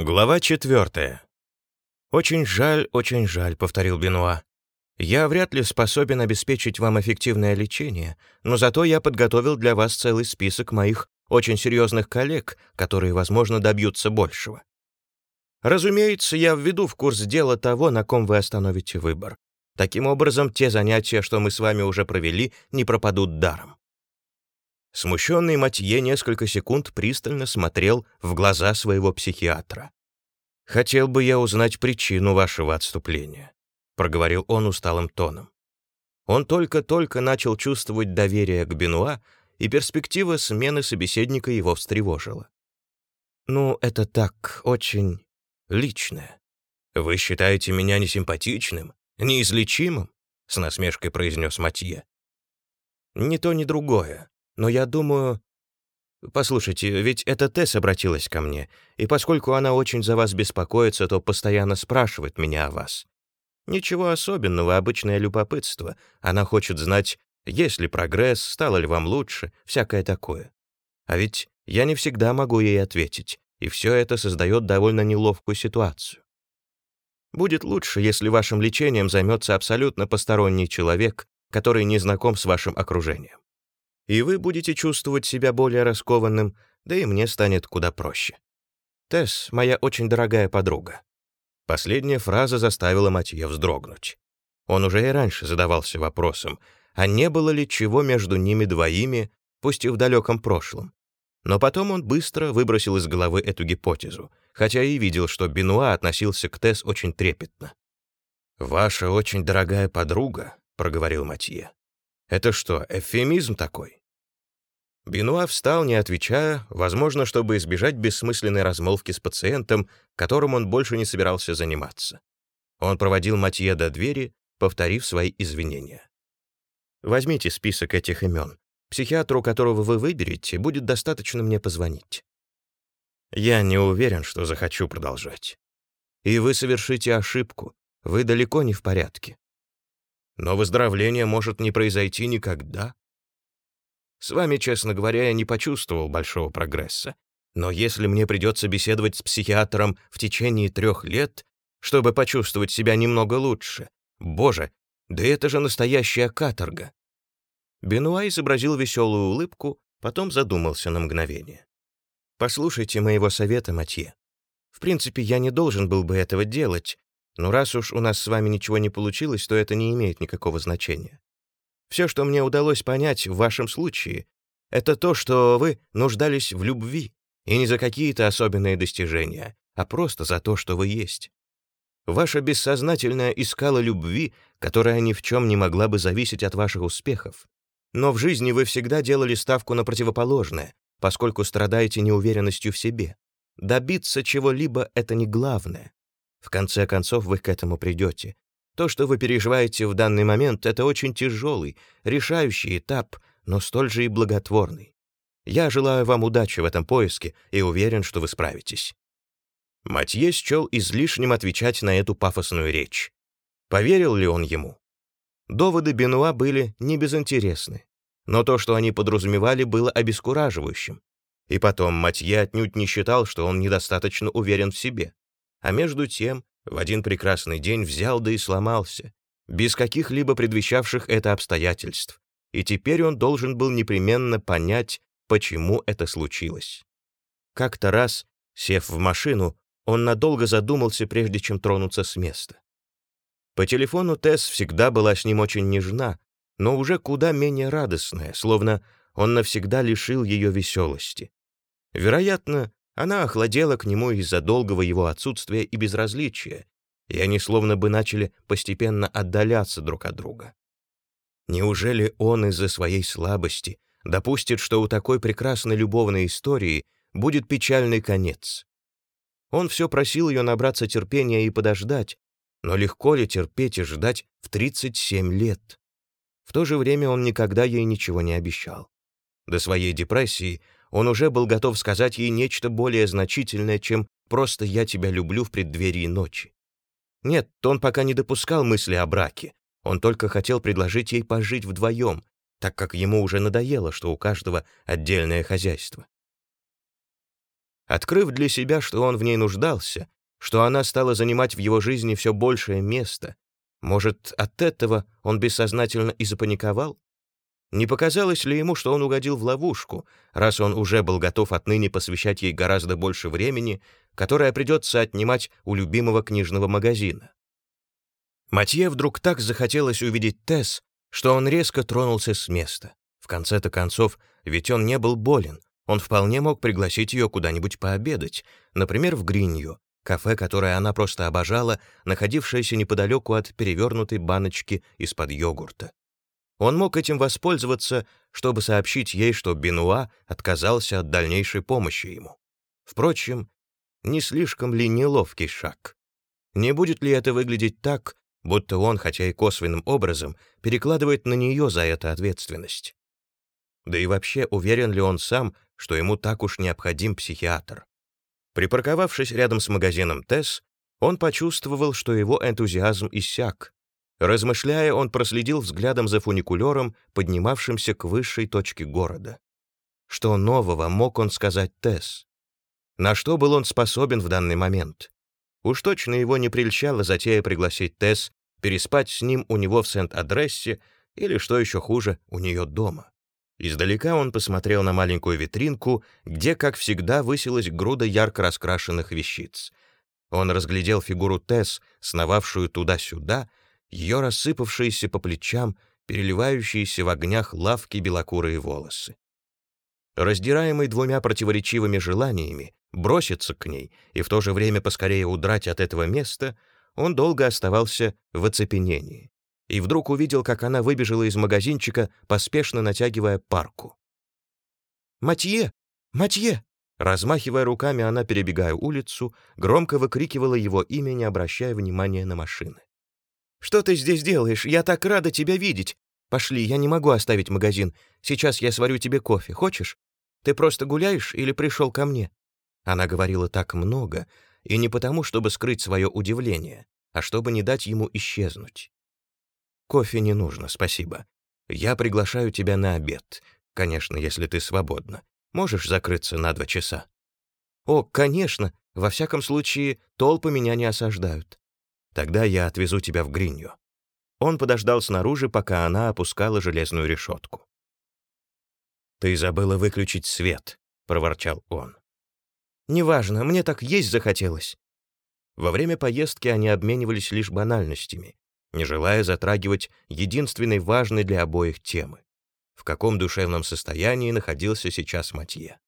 Глава четвертая. «Очень жаль, очень жаль», — повторил Бенуа. «Я вряд ли способен обеспечить вам эффективное лечение, но зато я подготовил для вас целый список моих очень серьезных коллег, которые, возможно, добьются большего. Разумеется, я введу в курс дела того, на ком вы остановите выбор. Таким образом, те занятия, что мы с вами уже провели, не пропадут даром». Смущенный Матье несколько секунд пристально смотрел в глаза своего психиатра. «Хотел бы я узнать причину вашего отступления», — проговорил он усталым тоном. Он только-только начал чувствовать доверие к Бенуа, и перспектива смены собеседника его встревожила. «Ну, это так, очень личное. Вы считаете меня несимпатичным, неизлечимым?» — с насмешкой произнес Матье. «Ни то, ни другое. Но я думаю... Послушайте, ведь эта Тесс обратилась ко мне, и поскольку она очень за вас беспокоится, то постоянно спрашивает меня о вас. Ничего особенного, обычное любопытство. Она хочет знать, есть ли прогресс, стало ли вам лучше, всякое такое. А ведь я не всегда могу ей ответить, и все это создает довольно неловкую ситуацию. Будет лучше, если вашим лечением займется абсолютно посторонний человек, который не знаком с вашим окружением и вы будете чувствовать себя более раскованным, да и мне станет куда проще. Тесс — моя очень дорогая подруга». Последняя фраза заставила Матье вздрогнуть. Он уже и раньше задавался вопросом, а не было ли чего между ними двоими, пусть и в далеком прошлом. Но потом он быстро выбросил из головы эту гипотезу, хотя и видел, что Бенуа относился к Тесс очень трепетно. «Ваша очень дорогая подруга», — проговорил Матье. «Это что, эвфемизм такой?» Бенуа встал, не отвечая, возможно, чтобы избежать бессмысленной размолвки с пациентом, которым он больше не собирался заниматься. Он проводил Матье до двери, повторив свои извинения. «Возьмите список этих имен. Психиатру, которого вы выберете, будет достаточно мне позвонить». «Я не уверен, что захочу продолжать. И вы совершите ошибку. Вы далеко не в порядке. Но выздоровление может не произойти никогда», с вами, честно говоря, я не почувствовал большого прогресса. Но если мне придется беседовать с психиатром в течение трех лет, чтобы почувствовать себя немного лучше, боже, да это же настоящая каторга. Бенуа изобразил веселую улыбку, потом задумался на мгновение. «Послушайте моего совета, Матье. В принципе, я не должен был бы этого делать, но раз уж у нас с вами ничего не получилось, то это не имеет никакого значения. Все, что мне удалось понять в вашем случае, это то, что вы нуждались в любви, и не за какие-то особенные достижения, а просто за то, что вы есть. Ваша бессознательная искала любви, которая ни в чем не могла бы зависеть от ваших успехов. Но в жизни вы всегда делали ставку на противоположное, поскольку страдаете неуверенностью в себе. Добиться чего-либо — это не главное. В конце концов, вы к этому придете, то, что вы переживаете в данный момент, это очень тяжелый, решающий этап, но столь же и благотворный. Я желаю вам удачи в этом поиске и уверен, что вы справитесь». Матье счел излишним отвечать на эту пафосную речь. Поверил ли он ему? Доводы Бенуа были не безинтересны, но то, что они подразумевали, было обескураживающим. И потом Матье отнюдь не считал, что он недостаточно уверен в себе. А между тем в один прекрасный день взял да и сломался, без каких-либо предвещавших это обстоятельств, и теперь он должен был непременно понять, почему это случилось. Как-то раз, сев в машину, он надолго задумался, прежде чем тронуться с места. По телефону Тесс всегда была с ним очень нежна, но уже куда менее радостная, словно он навсегда лишил ее веселости. Вероятно, она охладела к нему из-за долгого его отсутствия и безразличия, и они словно бы начали постепенно отдаляться друг от друга. Неужели он из-за своей слабости допустит, что у такой прекрасной любовной истории будет печальный конец? Он все просил ее набраться терпения и подождать, но легко ли терпеть и ждать в 37 лет? В то же время он никогда ей ничего не обещал. До своей депрессии он уже был готов сказать ей нечто более значительное, чем «просто я тебя люблю в преддверии ночи». Нет, он пока не допускал мысли о браке. Он только хотел предложить ей пожить вдвоем, так как ему уже надоело, что у каждого отдельное хозяйство. Открыв для себя, что он в ней нуждался, что она стала занимать в его жизни все большее место, может, от этого он бессознательно и запаниковал? Не показалось ли ему, что он угодил в ловушку, раз он уже был готов отныне посвящать ей гораздо больше времени, которое придется отнимать у любимого книжного магазина? Матье вдруг так захотелось увидеть Тесс, что он резко тронулся с места. В конце-то концов, ведь он не был болен, он вполне мог пригласить ее куда-нибудь пообедать, например, в Гринью, кафе, которое она просто обожала, находившееся неподалеку от перевернутой баночки из-под йогурта. Он мог этим воспользоваться, чтобы сообщить ей, что Бенуа отказался от дальнейшей помощи ему. Впрочем, не слишком ли неловкий шаг? Не будет ли это выглядеть так, будто он, хотя и косвенным образом, перекладывает на нее за это ответственность? Да и вообще, уверен ли он сам, что ему так уж необходим психиатр? Припарковавшись рядом с магазином Тесс, он почувствовал, что его энтузиазм иссяк, Размышляя, он проследил взглядом за фуникулером, поднимавшимся к высшей точке города. Что нового мог он сказать Тесс? На что был он способен в данный момент? Уж точно его не прельщала затея пригласить Тесс переспать с ним у него в Сент-Адрессе или, что еще хуже, у нее дома. Издалека он посмотрел на маленькую витринку, где, как всегда, высилась груда ярко раскрашенных вещиц. Он разглядел фигуру Тесс, сновавшую туда-сюда, ее рассыпавшиеся по плечам, переливающиеся в огнях лавки белокурые волосы. Раздираемый двумя противоречивыми желаниями броситься к ней и в то же время поскорее удрать от этого места, он долго оставался в оцепенении и вдруг увидел, как она выбежала из магазинчика, поспешно натягивая парку. «Матье! Матье!» Размахивая руками, она, перебегая улицу, громко выкрикивала его имя, не обращая внимания на машины. «Что ты здесь делаешь? Я так рада тебя видеть. Пошли, я не могу оставить магазин. Сейчас я сварю тебе кофе. Хочешь? Ты просто гуляешь или пришел ко мне?» Она говорила так много, и не потому, чтобы скрыть свое удивление, а чтобы не дать ему исчезнуть. «Кофе не нужно, спасибо. Я приглашаю тебя на обед. Конечно, если ты свободна. Можешь закрыться на два часа?» «О, конечно. Во всяком случае, толпы меня не осаждают. Тогда я отвезу тебя в Гринью». Он подождал снаружи, пока она опускала железную решетку. «Ты забыла выключить свет», — проворчал он. «Неважно, мне так есть захотелось». Во время поездки они обменивались лишь банальностями, не желая затрагивать единственной важной для обоих темы. В каком душевном состоянии находился сейчас Матье.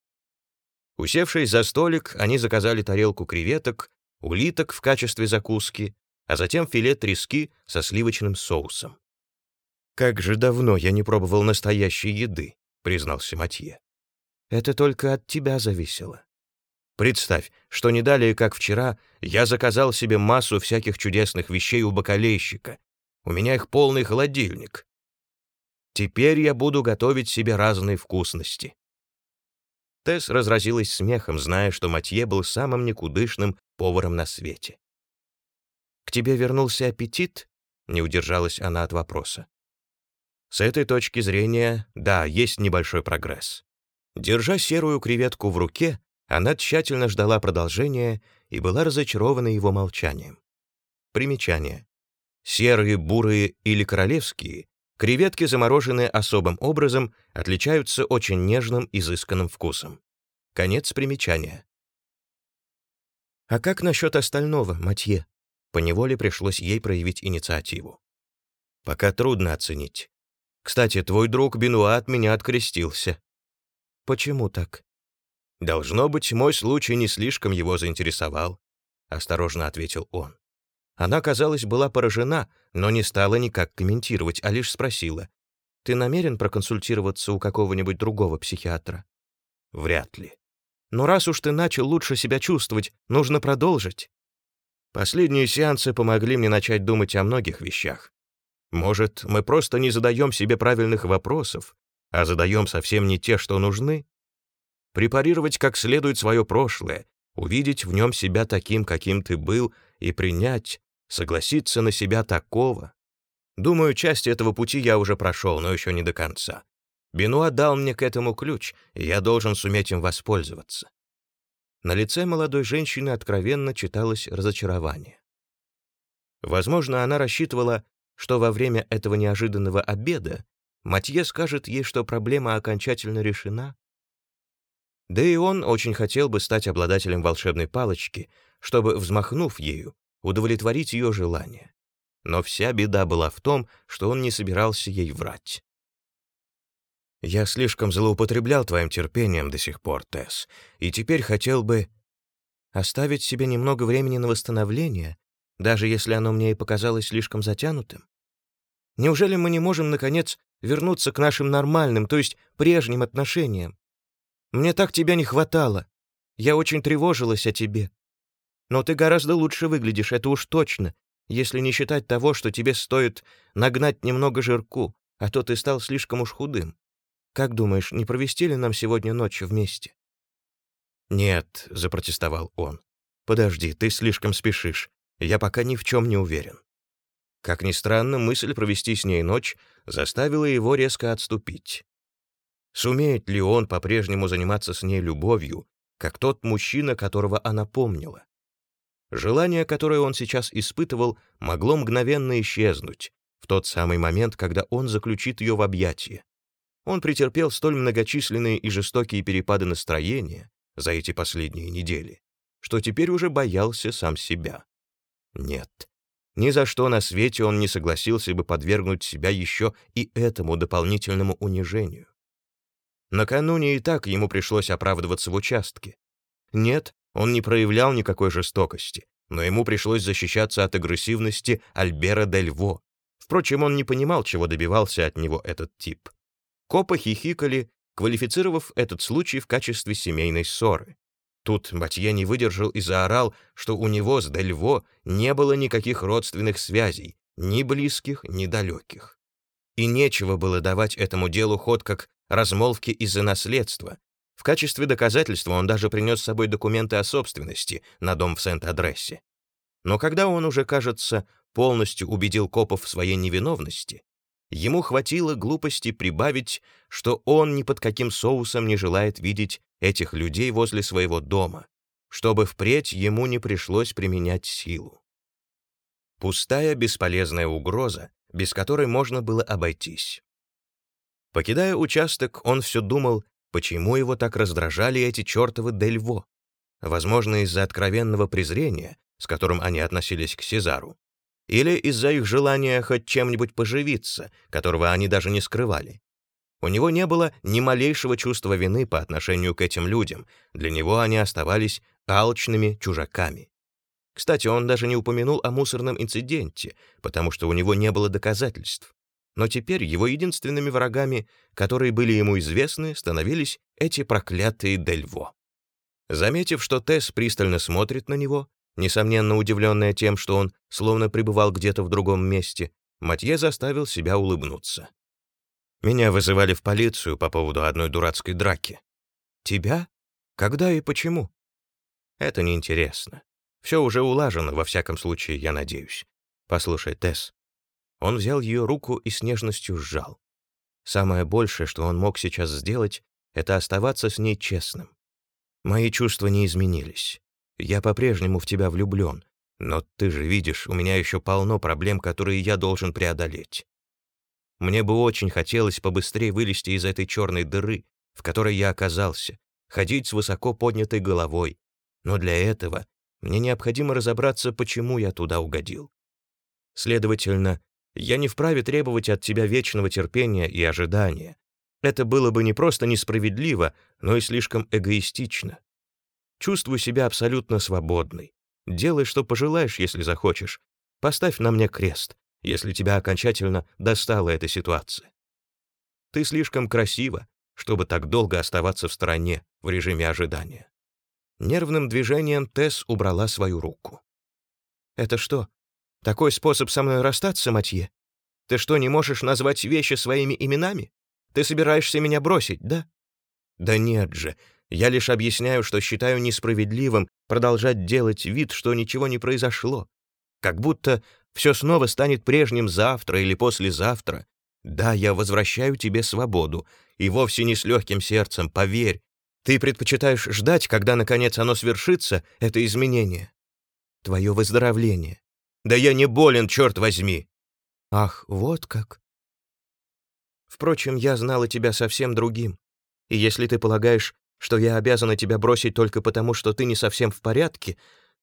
Усевшись за столик, они заказали тарелку креветок, улиток в качестве закуски а затем филе трески со сливочным соусом. «Как же давно я не пробовал настоящей еды», — признался Матье. «Это только от тебя зависело. Представь, что не далее, как вчера, я заказал себе массу всяких чудесных вещей у бакалейщика. У меня их полный холодильник. Теперь я буду готовить себе разные вкусности». Тесс разразилась смехом, зная, что Матье был самым никудышным поваром на свете. «К тебе вернулся аппетит?» — не удержалась она от вопроса. С этой точки зрения, да, есть небольшой прогресс. Держа серую креветку в руке, она тщательно ждала продолжения и была разочарована его молчанием. Примечание. Серые, бурые или королевские креветки, замороженные особым образом, отличаются очень нежным, изысканным вкусом. Конец примечания. «А как насчет остального, Матье?» Поневоле пришлось ей проявить инициативу. «Пока трудно оценить. Кстати, твой друг Бенуа от меня открестился». «Почему так?» «Должно быть, мой случай не слишком его заинтересовал», — осторожно ответил он. Она, казалось, была поражена, но не стала никак комментировать, а лишь спросила. «Ты намерен проконсультироваться у какого-нибудь другого психиатра?» «Вряд ли». «Но раз уж ты начал лучше себя чувствовать, нужно продолжить». Последние сеансы помогли мне начать думать о многих вещах. Может, мы просто не задаем себе правильных вопросов, а задаем совсем не те, что нужны? Препарировать как следует свое прошлое, увидеть в нем себя таким, каким ты был, и принять, согласиться на себя такого. Думаю, часть этого пути я уже прошел, но еще не до конца. Бенуа дал мне к этому ключ, и я должен суметь им воспользоваться. На лице молодой женщины откровенно читалось разочарование. Возможно, она рассчитывала, что во время этого неожиданного обеда Матье скажет ей, что проблема окончательно решена. Да и он очень хотел бы стать обладателем волшебной палочки, чтобы, взмахнув ею, удовлетворить ее желание. Но вся беда была в том, что он не собирался ей врать. «Я слишком злоупотреблял твоим терпением до сих пор, Тесс, и теперь хотел бы оставить себе немного времени на восстановление, даже если оно мне и показалось слишком затянутым. Неужели мы не можем, наконец, вернуться к нашим нормальным, то есть прежним отношениям? Мне так тебя не хватало. Я очень тревожилась о тебе. Но ты гораздо лучше выглядишь, это уж точно, если не считать того, что тебе стоит нагнать немного жирку, а то ты стал слишком уж худым. Как думаешь, не провести ли нам сегодня ночь вместе?» «Нет», — запротестовал он. «Подожди, ты слишком спешишь. Я пока ни в чем не уверен». Как ни странно, мысль провести с ней ночь заставила его резко отступить. Сумеет ли он по-прежнему заниматься с ней любовью, как тот мужчина, которого она помнила? Желание, которое он сейчас испытывал, могло мгновенно исчезнуть в тот самый момент, когда он заключит ее в объятия. Он претерпел столь многочисленные и жестокие перепады настроения за эти последние недели, что теперь уже боялся сам себя. Нет, ни за что на свете он не согласился бы подвергнуть себя еще и этому дополнительному унижению. Накануне и так ему пришлось оправдываться в участке. Нет, он не проявлял никакой жестокости, но ему пришлось защищаться от агрессивности Альбера Дельво. Впрочем, он не понимал, чего добивался от него этот тип. Копы хихикали, квалифицировав этот случай в качестве семейной ссоры. Тут Батье не выдержал и заорал, что у него с Дельво не было никаких родственных связей, ни близких, ни далеких. И нечего было давать этому делу ход как размолвки из-за наследства. В качестве доказательства он даже принес с собой документы о собственности на дом в Сент-Адрессе. Но когда он уже, кажется, полностью убедил копов в своей невиновности, ему хватило глупости прибавить, что он ни под каким соусом не желает видеть этих людей возле своего дома, чтобы впредь ему не пришлось применять силу. Пустая, бесполезная угроза, без которой можно было обойтись. Покидая участок, он все думал, почему его так раздражали эти чертовы Дельво. Возможно, из-за откровенного презрения, с которым они относились к Сезару, или из-за их желания хоть чем-нибудь поживиться, которого они даже не скрывали. У него не было ни малейшего чувства вины по отношению к этим людям, для него они оставались алчными чужаками. Кстати, он даже не упомянул о мусорном инциденте, потому что у него не было доказательств. Но теперь его единственными врагами, которые были ему известны, становились эти проклятые Дельво. Заметив, что Тесс пристально смотрит на него, несомненно удивленная тем, что он словно пребывал где-то в другом месте, Матье заставил себя улыбнуться. «Меня вызывали в полицию по поводу одной дурацкой драки». «Тебя? Когда и почему?» «Это неинтересно. Все уже улажено, во всяком случае, я надеюсь. Послушай, Тесс, он взял ее руку и с нежностью сжал. Самое большее, что он мог сейчас сделать, это оставаться с ней честным. Мои чувства не изменились. Я по-прежнему в тебя влюблен, но ты же видишь, у меня еще полно проблем, которые я должен преодолеть. Мне бы очень хотелось побыстрее вылезти из этой черной дыры, в которой я оказался, ходить с высоко поднятой головой. Но для этого мне необходимо разобраться, почему я туда угодил. Следовательно, я не вправе требовать от тебя вечного терпения и ожидания. Это было бы не просто несправедливо, но и слишком эгоистично. Чувствую себя абсолютно свободной. Делай, что пожелаешь, если захочешь. Поставь на мне крест, если тебя окончательно достала эта ситуация. Ты слишком красива, чтобы так долго оставаться в стороне в режиме ожидания. Нервным движением Тесс убрала свою руку. «Это что, такой способ со мной расстаться, Матье? Ты что, не можешь назвать вещи своими именами? Ты собираешься меня бросить, да? Да нет же. Я лишь объясняю, что считаю несправедливым продолжать делать вид, что ничего не произошло. Как будто все снова станет прежним завтра или послезавтра. Да, я возвращаю тебе свободу, и вовсе не с легким сердцем, поверь. Ты предпочитаешь ждать, когда, наконец, оно свершится, это изменение. Твое выздоровление. Да я не болен, черт возьми. Ах, вот как. Впрочем, я знала тебя совсем другим. И если ты полагаешь, что я обязана тебя бросить только потому, что ты не совсем в порядке,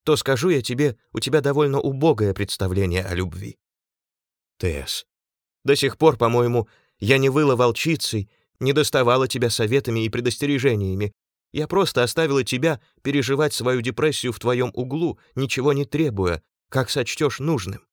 то скажу я тебе, у тебя довольно убогое представление о любви. Тесс, до сих пор, по-моему, я не выла волчицей, не доставала тебя советами и предостережениями. Я просто оставила тебя переживать свою депрессию в твоем углу, ничего не требуя, как сочтешь нужным.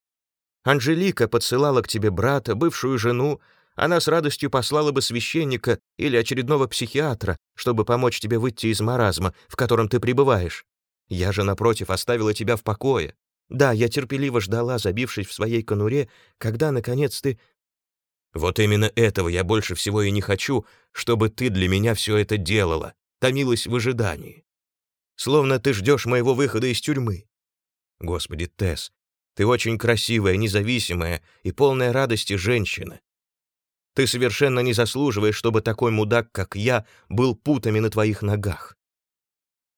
Анжелика подсылала к тебе брата, бывшую жену, она с радостью послала бы священника или очередного психиатра, чтобы помочь тебе выйти из маразма, в котором ты пребываешь. Я же, напротив, оставила тебя в покое. Да, я терпеливо ждала, забившись в своей конуре, когда, наконец, ты... Вот именно этого я больше всего и не хочу, чтобы ты для меня все это делала, томилась в ожидании. Словно ты ждешь моего выхода из тюрьмы. Господи, Тесс, ты очень красивая, независимая и полная радости женщина. Ты совершенно не заслуживаешь, чтобы такой мудак, как я, был путами на твоих ногах.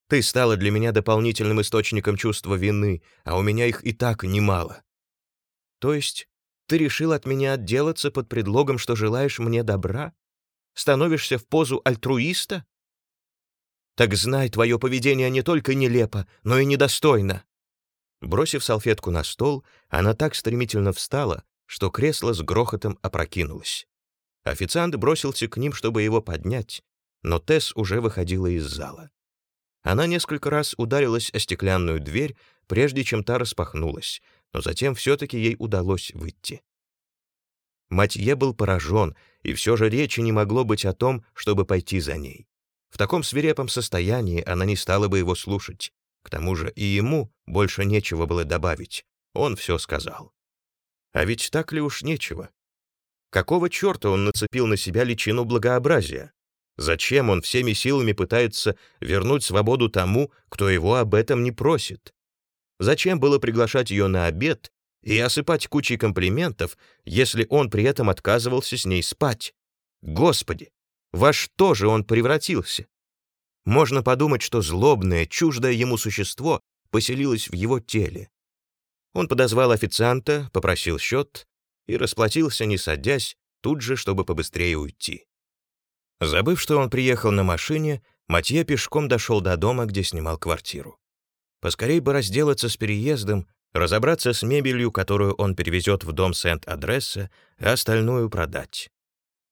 Ты стала для меня дополнительным источником чувства вины, а у меня их и так немало. То есть ты решил от меня отделаться под предлогом, что желаешь мне добра? Становишься в позу альтруиста? Так знай, твое поведение не только нелепо, но и недостойно. Бросив салфетку на стол, она так стремительно встала, что кресло с грохотом опрокинулось. Официант бросился к ним, чтобы его поднять, но Тесс уже выходила из зала. Она несколько раз ударилась о стеклянную дверь, прежде чем та распахнулась, но затем все-таки ей удалось выйти. Матье был поражен, и все же речи не могло быть о том, чтобы пойти за ней. В таком свирепом состоянии она не стала бы его слушать. К тому же и ему больше нечего было добавить. Он все сказал. А ведь так ли уж нечего? Какого черта он нацепил на себя личину благообразия? Зачем он всеми силами пытается вернуть свободу тому, кто его об этом не просит? Зачем было приглашать ее на обед и осыпать кучей комплиментов, если он при этом отказывался с ней спать? Господи, во что же он превратился? Можно подумать, что злобное, чуждое ему существо поселилось в его теле. Он подозвал официанта, попросил счет и расплатился, не садясь, тут же, чтобы побыстрее уйти. Забыв, что он приехал на машине, Матье пешком дошел до дома, где снимал квартиру. Поскорей бы разделаться с переездом, разобраться с мебелью, которую он перевезет в дом Сент-Адресса, а остальную продать.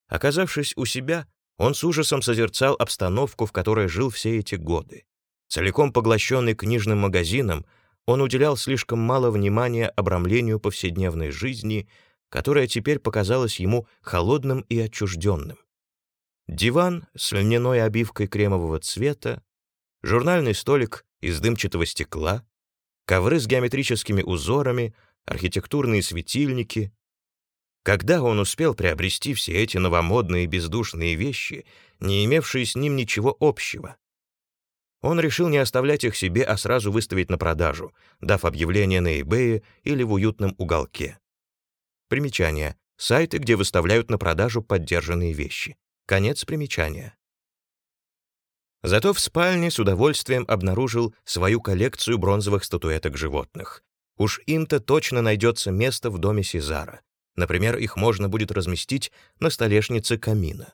Оказавшись у себя, он с ужасом созерцал обстановку, в которой жил все эти годы. Целиком поглощенный книжным магазином, он уделял слишком мало внимания обрамлению повседневной жизни которое теперь показалось ему холодным и отчужденным. Диван с льняной обивкой кремового цвета, журнальный столик из дымчатого стекла, ковры с геометрическими узорами, архитектурные светильники. Когда он успел приобрести все эти новомодные бездушные вещи, не имевшие с ним ничего общего? Он решил не оставлять их себе, а сразу выставить на продажу, дав объявление на eBay или в уютном уголке. Примечание. Сайты, где выставляют на продажу поддержанные вещи. Конец примечания. Зато в спальне с удовольствием обнаружил свою коллекцию бронзовых статуэток животных. Уж им-то точно найдется место в доме Сезара. Например, их можно будет разместить на столешнице камина.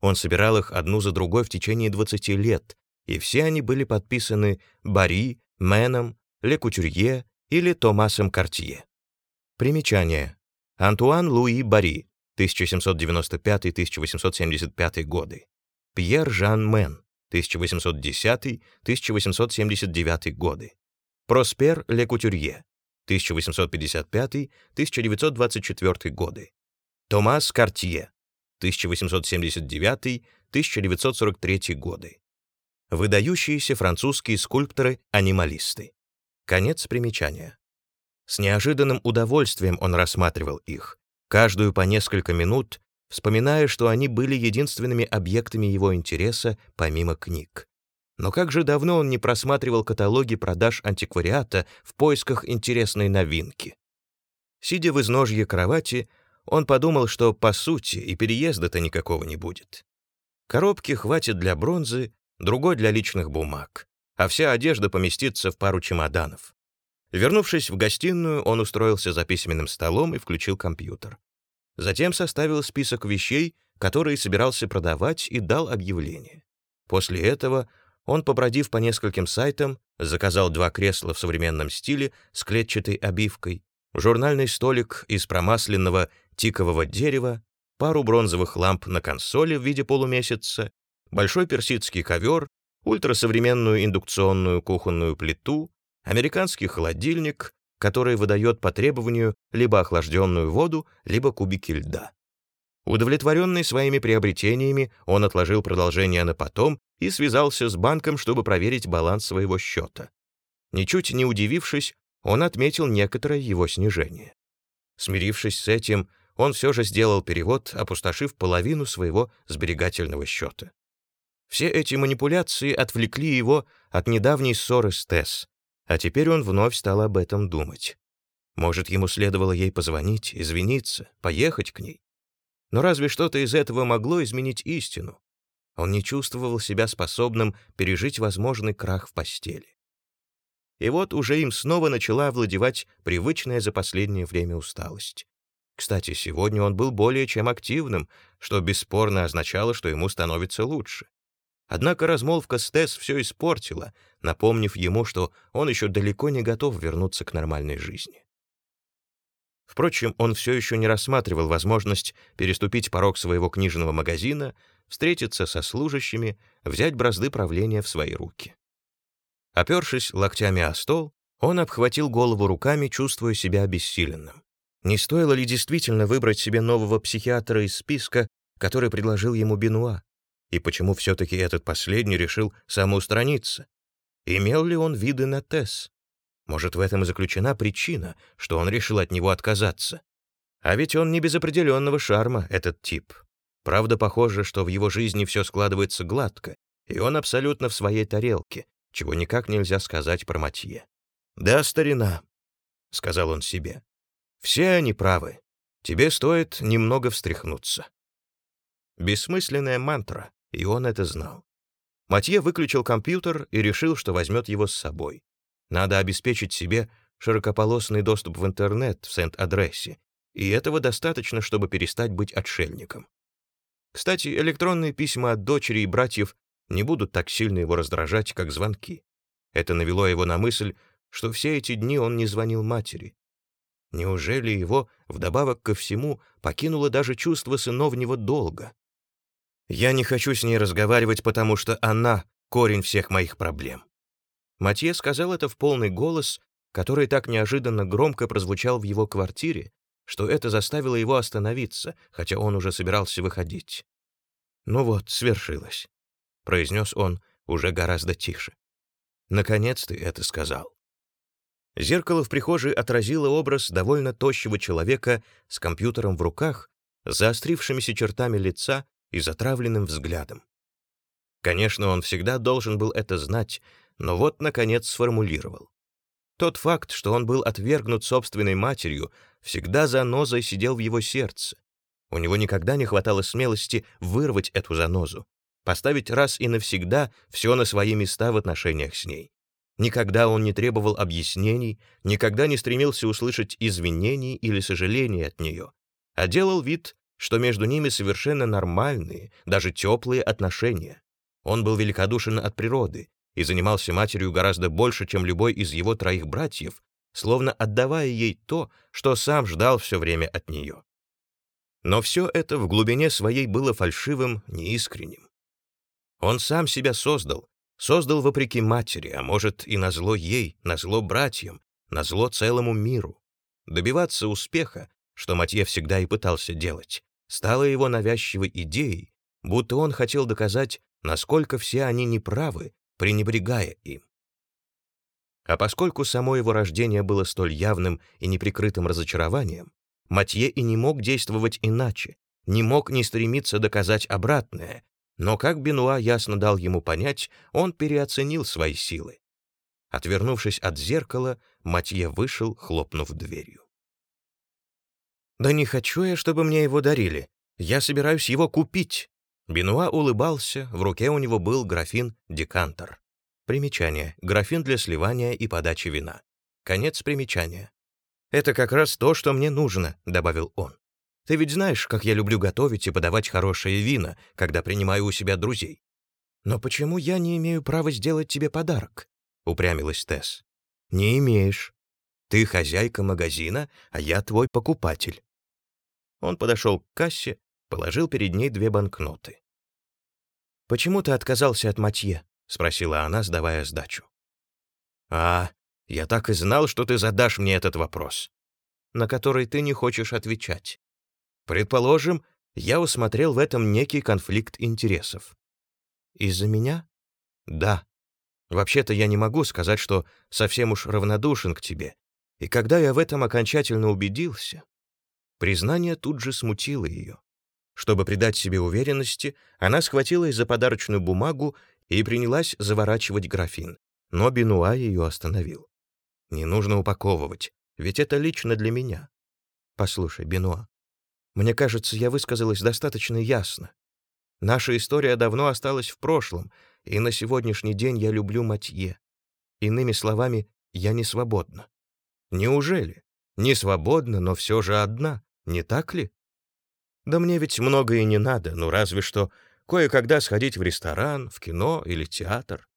Он собирал их одну за другой в течение 20 лет, и все они были подписаны Бари, Меном, Ле или Томасом Картье. Примечание. Антуан Луи Бари, 1795-1875 годы. Пьер Жан Мен, 1810-1879 годы. Проспер Ле Кутюрье, 1855-1924 годы. Томас Картье, 1879-1943 годы. Выдающиеся французские скульпторы-анималисты. Конец примечания. С неожиданным удовольствием он рассматривал их, каждую по несколько минут, вспоминая, что они были единственными объектами его интереса помимо книг. Но как же давно он не просматривал каталоги продаж антиквариата в поисках интересной новинки. Сидя в изножье кровати, он подумал, что, по сути, и переезда-то никакого не будет. Коробки хватит для бронзы, другой для личных бумаг, а вся одежда поместится в пару чемоданов. Вернувшись в гостиную, он устроился за письменным столом и включил компьютер. Затем составил список вещей, которые собирался продавать, и дал объявление. После этого он, побродив по нескольким сайтам, заказал два кресла в современном стиле с клетчатой обивкой, журнальный столик из промасленного тикового дерева, пару бронзовых ламп на консоли в виде полумесяца, большой персидский ковер, ультрасовременную индукционную кухонную плиту, американский холодильник, который выдает по требованию либо охлажденную воду, либо кубики льда. Удовлетворенный своими приобретениями, он отложил продолжение на потом и связался с банком, чтобы проверить баланс своего счета. Ничуть не удивившись, он отметил некоторое его снижение. Смирившись с этим, он все же сделал перевод, опустошив половину своего сберегательного счета. Все эти манипуляции отвлекли его от недавней ссоры с Тесс, а теперь он вновь стал об этом думать. Может, ему следовало ей позвонить, извиниться, поехать к ней? Но разве что-то из этого могло изменить истину? Он не чувствовал себя способным пережить возможный крах в постели. И вот уже им снова начала овладевать привычная за последнее время усталость. Кстати, сегодня он был более чем активным, что бесспорно означало, что ему становится лучше. Однако размолвка с Тесс все испортила, напомнив ему, что он еще далеко не готов вернуться к нормальной жизни. Впрочем, он все еще не рассматривал возможность переступить порог своего книжного магазина, встретиться со служащими, взять бразды правления в свои руки. Опершись локтями о стол, он обхватил голову руками, чувствуя себя обессиленным. Не стоило ли действительно выбрать себе нового психиатра из списка, который предложил ему Бенуа? И почему все-таки этот последний решил самоустраниться? Имел ли он виды на Тесс? Может, в этом и заключена причина, что он решил от него отказаться. А ведь он не без определенного шарма, этот тип. Правда, похоже, что в его жизни все складывается гладко, и он абсолютно в своей тарелке, чего никак нельзя сказать про Матье. «Да, старина», — сказал он себе, — «все они правы. Тебе стоит немного встряхнуться». Бессмысленная мантра, и он это знал. Матье выключил компьютер и решил, что возьмет его с собой. Надо обеспечить себе широкополосный доступ в интернет в Сент-Адрессе, и этого достаточно, чтобы перестать быть отшельником. Кстати, электронные письма от дочери и братьев не будут так сильно его раздражать, как звонки. Это навело его на мысль, что все эти дни он не звонил матери. Неужели его, вдобавок ко всему, покинуло даже чувство сыновнего долга? Я не хочу с ней разговаривать, потому что она — корень всех моих проблем. Матье сказал это в полный голос, который так неожиданно громко прозвучал в его квартире, что это заставило его остановиться, хотя он уже собирался выходить. «Ну вот, свершилось», — произнес он уже гораздо тише. «Наконец ты это сказал». Зеркало в прихожей отразило образ довольно тощего человека с компьютером в руках, заострившимися чертами лица и затравленным взглядом. Конечно, он всегда должен был это знать, но вот, наконец, сформулировал. Тот факт, что он был отвергнут собственной матерью, всегда занозой сидел в его сердце. У него никогда не хватало смелости вырвать эту занозу, поставить раз и навсегда все на свои места в отношениях с ней. Никогда он не требовал объяснений, никогда не стремился услышать извинений или сожаления от нее, а делал вид, что между ними совершенно нормальные, даже теплые отношения. Он был великодушен от природы, и занимался матерью гораздо больше, чем любой из его троих братьев, словно отдавая ей то, что сам ждал все время от нее. Но все это в глубине своей было фальшивым, неискренним. Он сам себя создал, создал вопреки матери, а может и назло ей, назло братьям, назло целому миру. Добиваться успеха, что Матье всегда и пытался делать, стало его навязчивой идеей, будто он хотел доказать, насколько все они неправы пренебрегая им. А поскольку само его рождение было столь явным и неприкрытым разочарованием, Матье и не мог действовать иначе, не мог не стремиться доказать обратное, но, как Бенуа ясно дал ему понять, он переоценил свои силы. Отвернувшись от зеркала, Матье вышел, хлопнув дверью. «Да не хочу я, чтобы мне его дарили. Я собираюсь его купить», Бенуа улыбался, в руке у него был графин-декантер. Примечание. Графин для сливания и подачи вина. Конец примечания. «Это как раз то, что мне нужно», — добавил он. «Ты ведь знаешь, как я люблю готовить и подавать хорошие вина, когда принимаю у себя друзей». «Но почему я не имею права сделать тебе подарок?» — упрямилась Тесс. «Не имеешь. Ты хозяйка магазина, а я твой покупатель». Он подошел к кассе, положил перед ней две банкноты. «Почему ты отказался от Матье?» — спросила она, сдавая сдачу. «А, я так и знал, что ты задашь мне этот вопрос, на который ты не хочешь отвечать. Предположим, я усмотрел в этом некий конфликт интересов. Из-за меня? Да. Вообще-то я не могу сказать, что совсем уж равнодушен к тебе. И когда я в этом окончательно убедился, признание тут же смутило ее. Чтобы придать себе уверенности, она схватилась за подарочную бумагу и принялась заворачивать графин, но Бенуа ее остановил. Не нужно упаковывать, ведь это лично для меня. Послушай, Бенуа, мне кажется, я высказалась достаточно ясно. Наша история давно осталась в прошлом, и на сегодняшний день я люблю Матье. Иными словами, я не свободна. Неужели? Не свободна, но все же одна, не так ли? Да мне ведь многое не надо, ну разве что кое-когда сходить в ресторан, в кино или театр.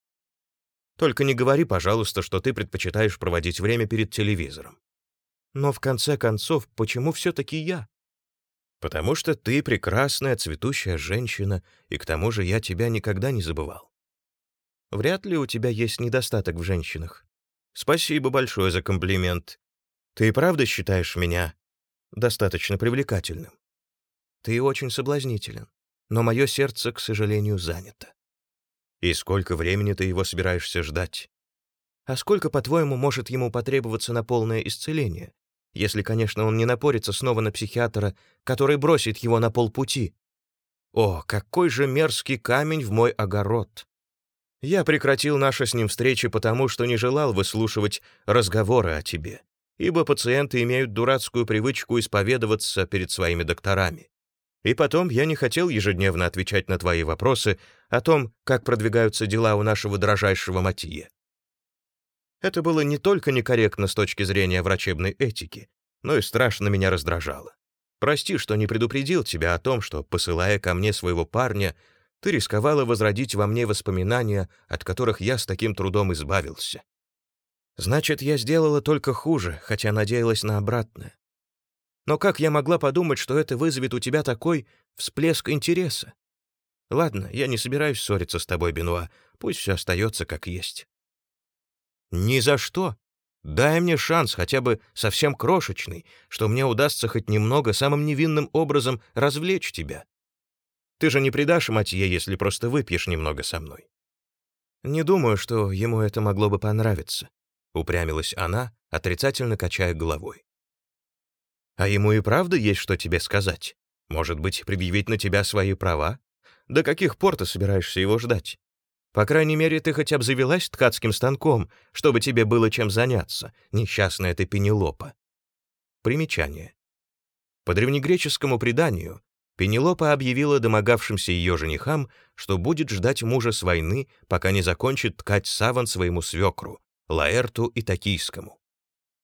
Только не говори, пожалуйста, что ты предпочитаешь проводить время перед телевизором. Но в конце концов, почему все-таки я? Потому что ты прекрасная, цветущая женщина, и к тому же я тебя никогда не забывал. Вряд ли у тебя есть недостаток в женщинах. Спасибо большое за комплимент. Ты и правда считаешь меня достаточно привлекательным? Ты очень соблазнителен, но мое сердце, к сожалению, занято. И сколько времени ты его собираешься ждать? А сколько, по-твоему, может ему потребоваться на полное исцеление? Если, конечно, он не напорится снова на психиатра, который бросит его на полпути. О, какой же мерзкий камень в мой огород! Я прекратил наши с ним встречи потому, что не желал выслушивать разговоры о тебе, ибо пациенты имеют дурацкую привычку исповедоваться перед своими докторами. И потом я не хотел ежедневно отвечать на твои вопросы о том, как продвигаются дела у нашего дрожайшего Матье. Это было не только некорректно с точки зрения врачебной этики, но и страшно меня раздражало. Прости, что не предупредил тебя о том, что, посылая ко мне своего парня, ты рисковала возродить во мне воспоминания, от которых я с таким трудом избавился. Значит, я сделала только хуже, хотя надеялась на обратное. Но как я могла подумать, что это вызовет у тебя такой всплеск интереса? Ладно, я не собираюсь ссориться с тобой, Бенуа. Пусть все остается как есть. Ни за что. Дай мне шанс, хотя бы совсем крошечный, что мне удастся хоть немного самым невинным образом развлечь тебя. Ты же не предашь Матье, если просто выпьешь немного со мной. Не думаю, что ему это могло бы понравиться, упрямилась она, отрицательно качая головой. А ему и правда есть что тебе сказать? Может быть, предъявить на тебя свои права? До каких пор ты собираешься его ждать? По крайней мере, ты хоть обзавелась ткацким станком, чтобы тебе было чем заняться, несчастная ты Пенелопа. Примечание. По древнегреческому преданию, Пенелопа объявила домогавшимся ее женихам, что будет ждать мужа с войны, пока не закончит ткать саван своему свекру, Лаэрту и Токийскому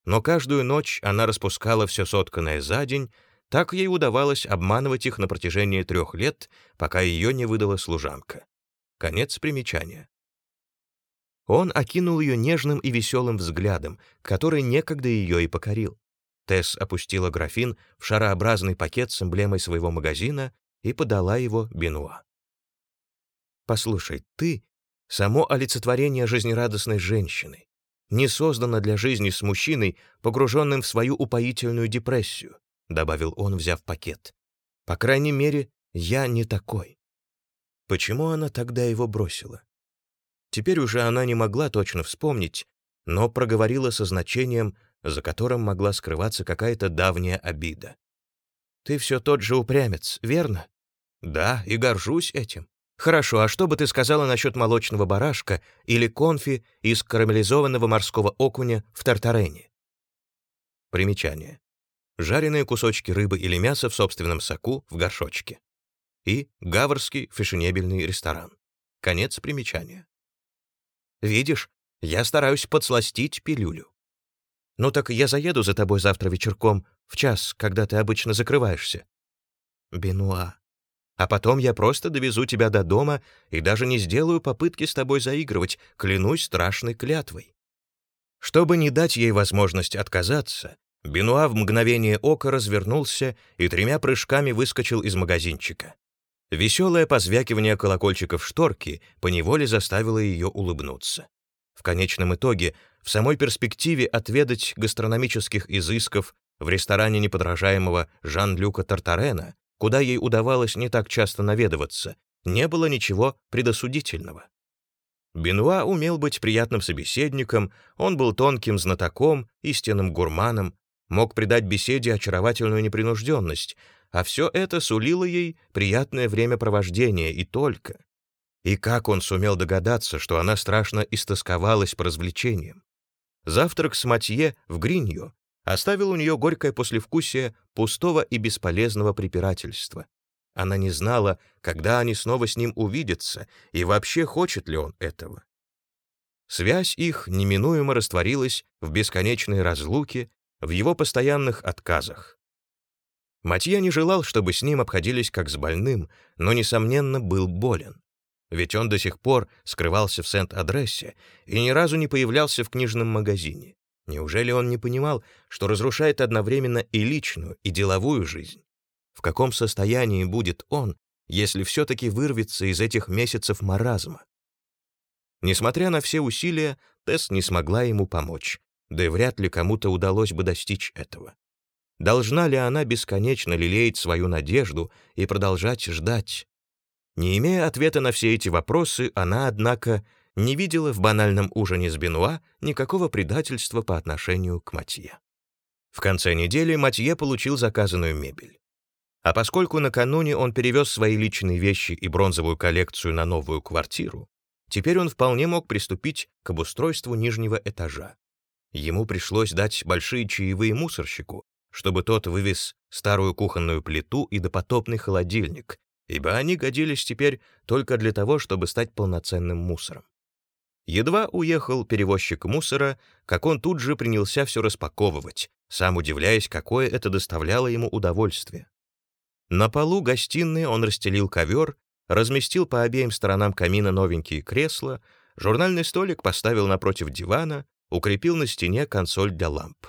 но каждую ночь она распускала все сотканное за день, так ей удавалось обманывать их на протяжении трех лет, пока ее не выдала служанка. Конец примечания. Он окинул ее нежным и веселым взглядом, который некогда ее и покорил. Тесс опустила графин в шарообразный пакет с эмблемой своего магазина и подала его Бенуа. «Послушай, ты — само олицетворение жизнерадостной женщины не создана для жизни с мужчиной, погруженным в свою упоительную депрессию», — добавил он, взяв пакет. «По крайней мере, я не такой». Почему она тогда его бросила? Теперь уже она не могла точно вспомнить, но проговорила со значением, за которым могла скрываться какая-то давняя обида. «Ты все тот же упрямец, верно?» «Да, и горжусь этим. Хорошо, а что бы ты сказала насчет молочного барашка или конфи из карамелизованного морского окуня в тартарене? Примечание. Жареные кусочки рыбы или мяса в собственном соку в горшочке. и Гаврский фешенебельный ресторан. Конец примечания. Видишь, я стараюсь подсластить пилюлю. Ну так я заеду за тобой завтра вечерком, в час, когда ты обычно закрываешься. Бенуа. А потом я просто довезу тебя до дома и даже не сделаю попытки с тобой заигрывать, клянусь страшной клятвой. Чтобы не дать ей возможность отказаться, Бенуа в мгновение ока развернулся и тремя прыжками выскочил из магазинчика. Веселое позвякивание колокольчиков шторки поневоле заставило ее улыбнуться. В конечном итоге, в самой перспективе отведать гастрономических изысков в ресторане неподражаемого Жан-Люка Тартарена, куда ей удавалось не так часто наведываться, не было ничего предосудительного. Бенуа умел быть приятным собеседником, он был тонким знатоком, истинным гурманом, мог придать беседе очаровательную непринужденность, а все это сулило ей приятное времяпровождение и только. И как он сумел догадаться, что она страшно истосковалась по развлечениям? Завтрак с Матье в Гринью оставил у нее горькое послевкусие пустого и бесполезного препирательства. Она не знала, когда они снова с ним увидятся, и вообще хочет ли он этого. Связь их неминуемо растворилась в бесконечной разлуке, в его постоянных отказах. Матье не желал, чтобы с ним обходились как с больным, но, несомненно, был болен. Ведь он до сих пор скрывался в Сент-Адрессе и ни разу не появлялся в книжном магазине. Неужели он не понимал, что разрушает одновременно и личную, и деловую жизнь? В каком состоянии будет он, если все-таки вырвется из этих месяцев маразма? Несмотря на все усилия, Тесс не смогла ему помочь, да и вряд ли кому-то удалось бы достичь этого. Должна ли она бесконечно лелеять свою надежду и продолжать ждать? Не имея ответа на все эти вопросы, она, однако, не видела в банальном ужине с Бенуа никакого предательства по отношению к Матье. В конце недели Матье получил заказанную мебель. А поскольку накануне он перевез свои личные вещи и бронзовую коллекцию на новую квартиру, теперь он вполне мог приступить к обустройству нижнего этажа. Ему пришлось дать большие чаевые мусорщику, чтобы тот вывез старую кухонную плиту и допотопный холодильник, ибо они годились теперь только для того, чтобы стать полноценным мусором. Едва уехал перевозчик мусора, как он тут же принялся все распаковывать, сам удивляясь, какое это доставляло ему удовольствие. На полу гостиной он расстелил ковер, разместил по обеим сторонам камина новенькие кресла, журнальный столик поставил напротив дивана, укрепил на стене консоль для ламп.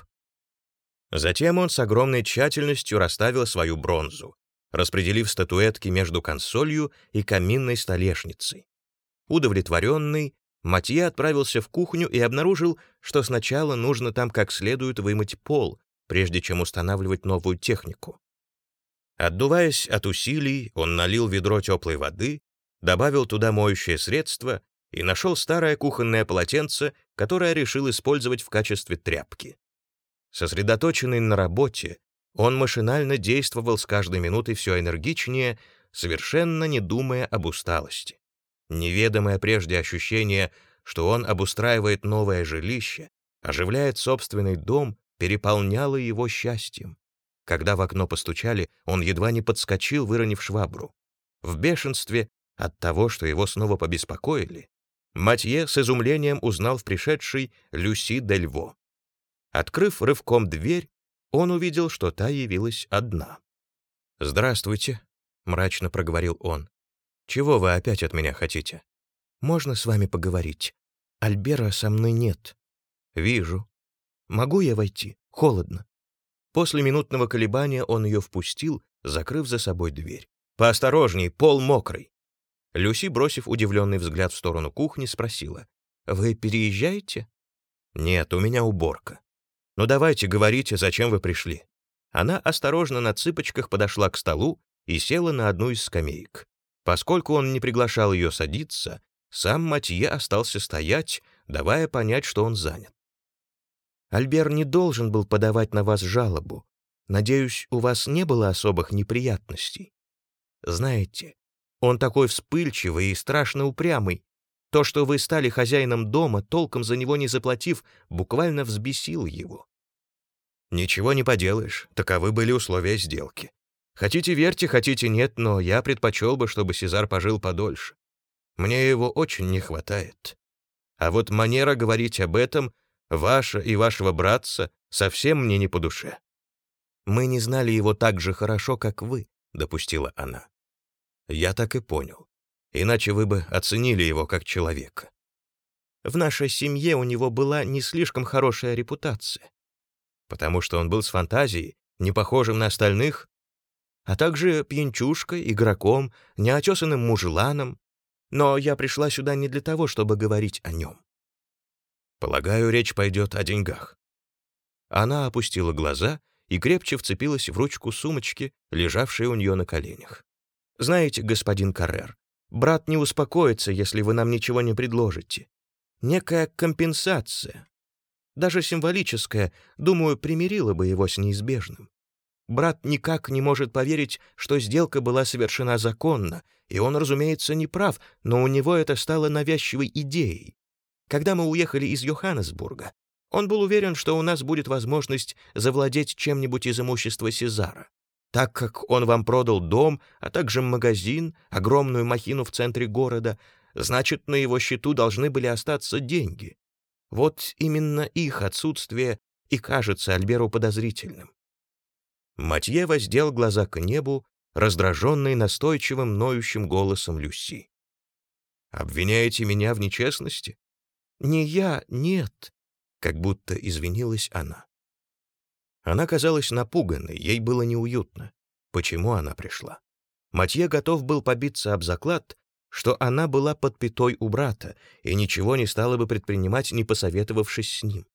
Затем он с огромной тщательностью расставил свою бронзу, распределив статуэтки между консолью и каминной столешницей. Удовлетворенный, Матье отправился в кухню и обнаружил, что сначала нужно там как следует вымыть пол, прежде чем устанавливать новую технику. Отдуваясь от усилий, он налил ведро теплой воды, добавил туда моющее средство и нашел старое кухонное полотенце, которое решил использовать в качестве тряпки. Сосредоточенный на работе, он машинально действовал с каждой минутой все энергичнее, совершенно не думая об усталости. Неведомое прежде ощущение, что он обустраивает новое жилище, оживляет собственный дом, переполняло его счастьем. Когда в окно постучали, он едва не подскочил, выронив швабру. В бешенстве от того, что его снова побеспокоили, Матье с изумлением узнал в пришедшей Люси Дельво. Открыв рывком дверь, он увидел, что та явилась одна. «Здравствуйте», — мрачно проговорил он. «Чего вы опять от меня хотите?» «Можно с вами поговорить? Альбера со мной нет». «Вижу». «Могу я войти? Холодно». После минутного колебания он ее впустил, закрыв за собой дверь. «Поосторожней, пол мокрый». Люси, бросив удивленный взгляд в сторону кухни, спросила. «Вы переезжаете?» «Нет, у меня уборка». «Ну давайте, говорите, зачем вы пришли». Она осторожно на цыпочках подошла к столу и села на одну из скамеек. Поскольку он не приглашал ее садиться, сам Матье остался стоять, давая понять, что он занят. «Альбер не должен был подавать на вас жалобу. Надеюсь, у вас не было особых неприятностей. Знаете, он такой вспыльчивый и страшно упрямый. То, что вы стали хозяином дома, толком за него не заплатив, буквально взбесил его. Ничего не поделаешь, таковы были условия сделки. Хотите верьте, хотите нет, но я предпочел бы, чтобы Сезар пожил подольше. Мне его очень не хватает. А вот манера говорить об этом, ваша и вашего братца, совсем мне не по душе. Мы не знали его так же хорошо, как вы, допустила она. Я так и понял. Иначе вы бы оценили его как человека. В нашей семье у него была не слишком хорошая репутация. Потому что он был с фантазией, не похожим на остальных, а также пьянчушкой, игроком, неотесанным мужланом. Но я пришла сюда не для того, чтобы говорить о нем. Полагаю, речь пойдет о деньгах. Она опустила глаза и крепче вцепилась в ручку сумочки, лежавшей у нее на коленях. «Знаете, господин Каррер, брат не успокоится, если вы нам ничего не предложите. Некая компенсация, даже символическая, думаю, примирила бы его с неизбежным. Брат никак не может поверить, что сделка была совершена законно, и он, разумеется, не прав, но у него это стало навязчивой идеей. Когда мы уехали из Йоханнесбурга, он был уверен, что у нас будет возможность завладеть чем-нибудь из имущества Сезара. Так как он вам продал дом, а также магазин, огромную махину в центре города, значит, на его счету должны были остаться деньги. Вот именно их отсутствие и кажется Альберу подозрительным. Матье воздел глаза к небу, раздраженный настойчивым, ноющим голосом Люси. «Обвиняете меня в нечестности?» «Не я, нет», — как будто извинилась она. Она казалась напуганной, ей было неуютно. Почему она пришла? Матье готов был побиться об заклад, что она была под пятой у брата и ничего не стала бы предпринимать, не посоветовавшись с ним.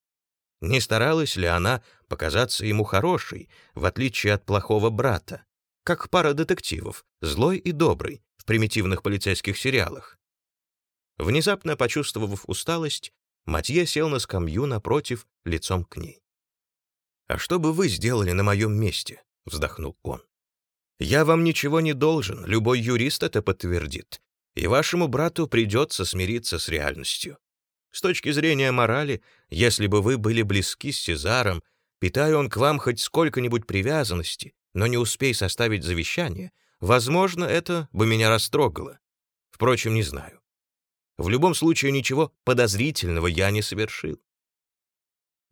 Не старалась ли она показаться ему хорошей, в отличие от плохого брата, как пара детективов, злой и добрый, в примитивных полицейских сериалах? Внезапно почувствовав усталость, Матье сел на скамью напротив, лицом к ней. «А что бы вы сделали на моем месте?» — вздохнул он. «Я вам ничего не должен, любой юрист это подтвердит, и вашему брату придется смириться с реальностью. С точки зрения морали, если бы вы были близки с Сезаром, питая он к вам хоть сколько-нибудь привязанности, но не успей составить завещание, возможно, это бы меня растрогало. Впрочем, не знаю. В любом случае, ничего подозрительного я не совершил.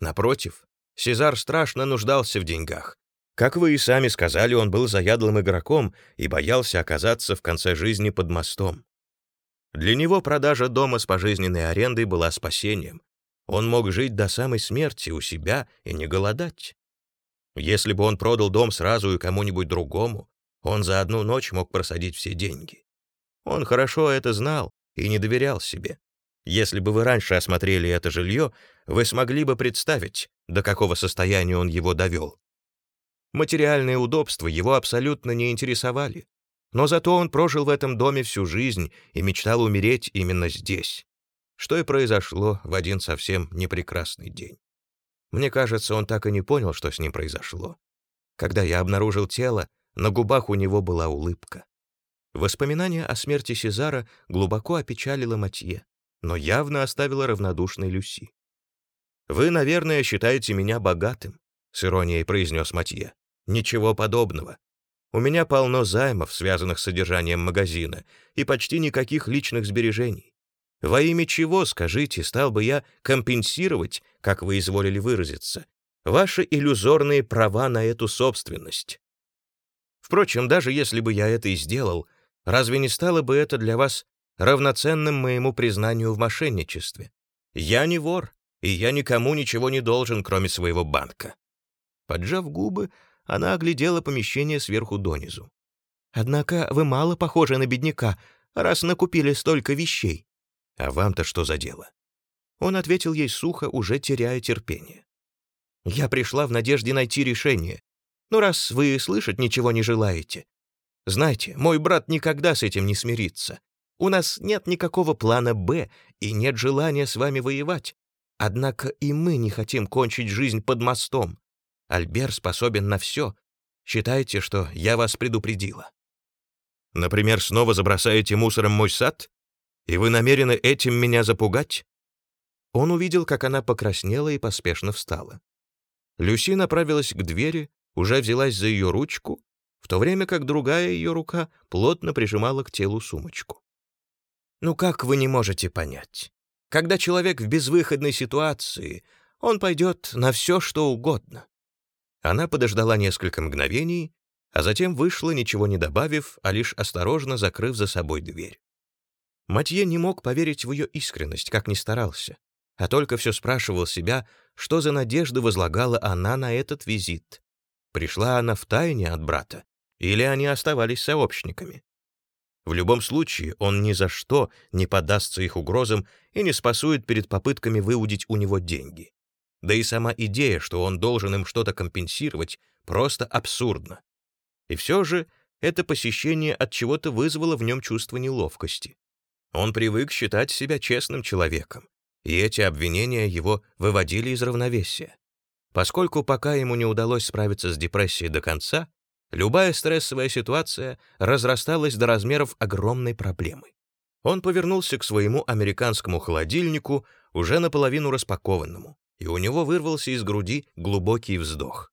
Напротив, Сезар страшно нуждался в деньгах. Как вы и сами сказали, он был заядлым игроком и боялся оказаться в конце жизни под мостом. Для него продажа дома с пожизненной арендой была спасением. Он мог жить до самой смерти у себя и не голодать. Если бы он продал дом сразу и кому-нибудь другому, он за одну ночь мог просадить все деньги. Он хорошо это знал и не доверял себе. Если бы вы раньше осмотрели это жилье, вы смогли бы представить, до какого состояния он его довел. Материальные удобства его абсолютно не интересовали. Но зато он прожил в этом доме всю жизнь и мечтал умереть именно здесь. Что и произошло в один совсем непрекрасный день. Мне кажется, он так и не понял, что с ним произошло. Когда я обнаружил тело, на губах у него была улыбка. Воспоминание о смерти Сезара глубоко опечалило Матье, но явно оставило равнодушной Люси. «Вы, наверное, считаете меня богатым», — с иронией произнес Матье. «Ничего подобного. У меня полно займов, связанных с содержанием магазина, и почти никаких личных сбережений. Во имя чего, скажите, стал бы я компенсировать, как вы изволили выразиться, ваши иллюзорные права на эту собственность? Впрочем, даже если бы я это и сделал, разве не стало бы это для вас равноценным моему признанию в мошенничестве? Я не вор, и я никому ничего не должен, кроме своего банка. Поджав губы, она оглядела помещение сверху донизу. «Однако вы мало похожи на бедняка, раз накупили столько вещей. А вам-то что за дело?» Он ответил ей сухо, уже теряя терпение. «Я пришла в надежде найти решение. Но раз вы слышать ничего не желаете, знаете, мой брат никогда с этим не смирится. У нас нет никакого плана «Б» и нет желания с вами воевать. Однако и мы не хотим кончить жизнь под мостом. Альбер способен на все. Считайте, что я вас предупредила. Например, снова забросаете мусором мой сад? И вы намерены этим меня запугать?» Он увидел, как она покраснела и поспешно встала. Люси направилась к двери, уже взялась за ее ручку, в то время как другая ее рука плотно прижимала к телу сумочку. Ну как вы не можете понять? Когда человек в безвыходной ситуации, он пойдет на все, что угодно. Она подождала несколько мгновений, а затем вышла, ничего не добавив, а лишь осторожно закрыв за собой дверь. Матье не мог поверить в ее искренность, как ни старался, а только все спрашивал себя, что за надежды возлагала она на этот визит. Пришла она в тайне от брата, или они оставались сообщниками. В любом случае, он ни за что не поддастся их угрозам и не спасует перед попытками выудить у него деньги. Да и сама идея, что он должен им что-то компенсировать, просто абсурдна. И все же это посещение от чего-то вызвало в нем чувство неловкости. Он привык считать себя честным человеком, и эти обвинения его выводили из равновесия. Поскольку пока ему не удалось справиться с депрессией до конца, любая стрессовая ситуация разрасталась до размеров огромной проблемы. Он повернулся к своему американскому холодильнику, уже наполовину распакованному, и у него вырвался из груди глубокий вздох.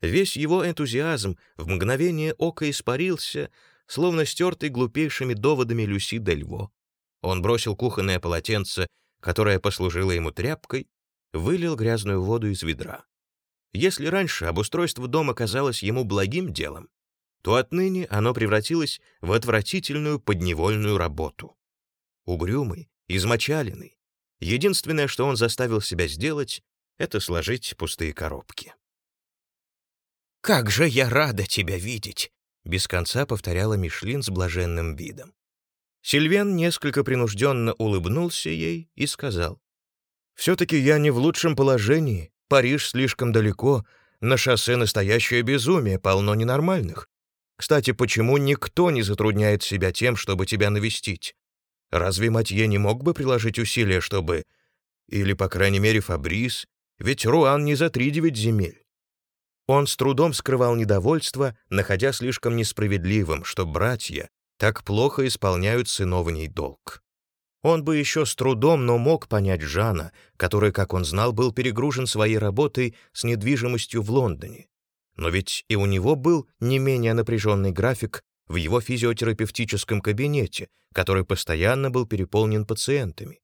Весь его энтузиазм в мгновение ока испарился, словно стертый глупейшими доводами Люси Дельво. Он бросил кухонное полотенце, которое послужило ему тряпкой, вылил грязную воду из ведра. Если раньше обустройство дома казалось ему благим делом, то отныне оно превратилось в отвратительную подневольную работу. Угрюмый, измочаленный, единственное, что он заставил себя сделать, это сложить пустые коробки. «Как же я рада тебя видеть!» — без конца повторяла Мишлин с блаженным видом. Сильвен несколько принужденно улыбнулся ей и сказал, «Все-таки я не в лучшем положении, Париж слишком далеко, на шоссе настоящее безумие, полно ненормальных. Кстати, почему никто не затрудняет себя тем, чтобы тебя навестить? Разве Матье не мог бы приложить усилия, чтобы... Или, по крайней мере, Фабрис? Ведь Руан не за три девять земель. Он с трудом скрывал недовольство, находя слишком несправедливым, что братья так плохо исполняют сыновний долг. Он бы еще с трудом, но мог понять Жана, который, как он знал, был перегружен своей работой с недвижимостью в Лондоне. Но ведь и у него был не менее напряженный график в его физиотерапевтическом кабинете, который постоянно был переполнен пациентами.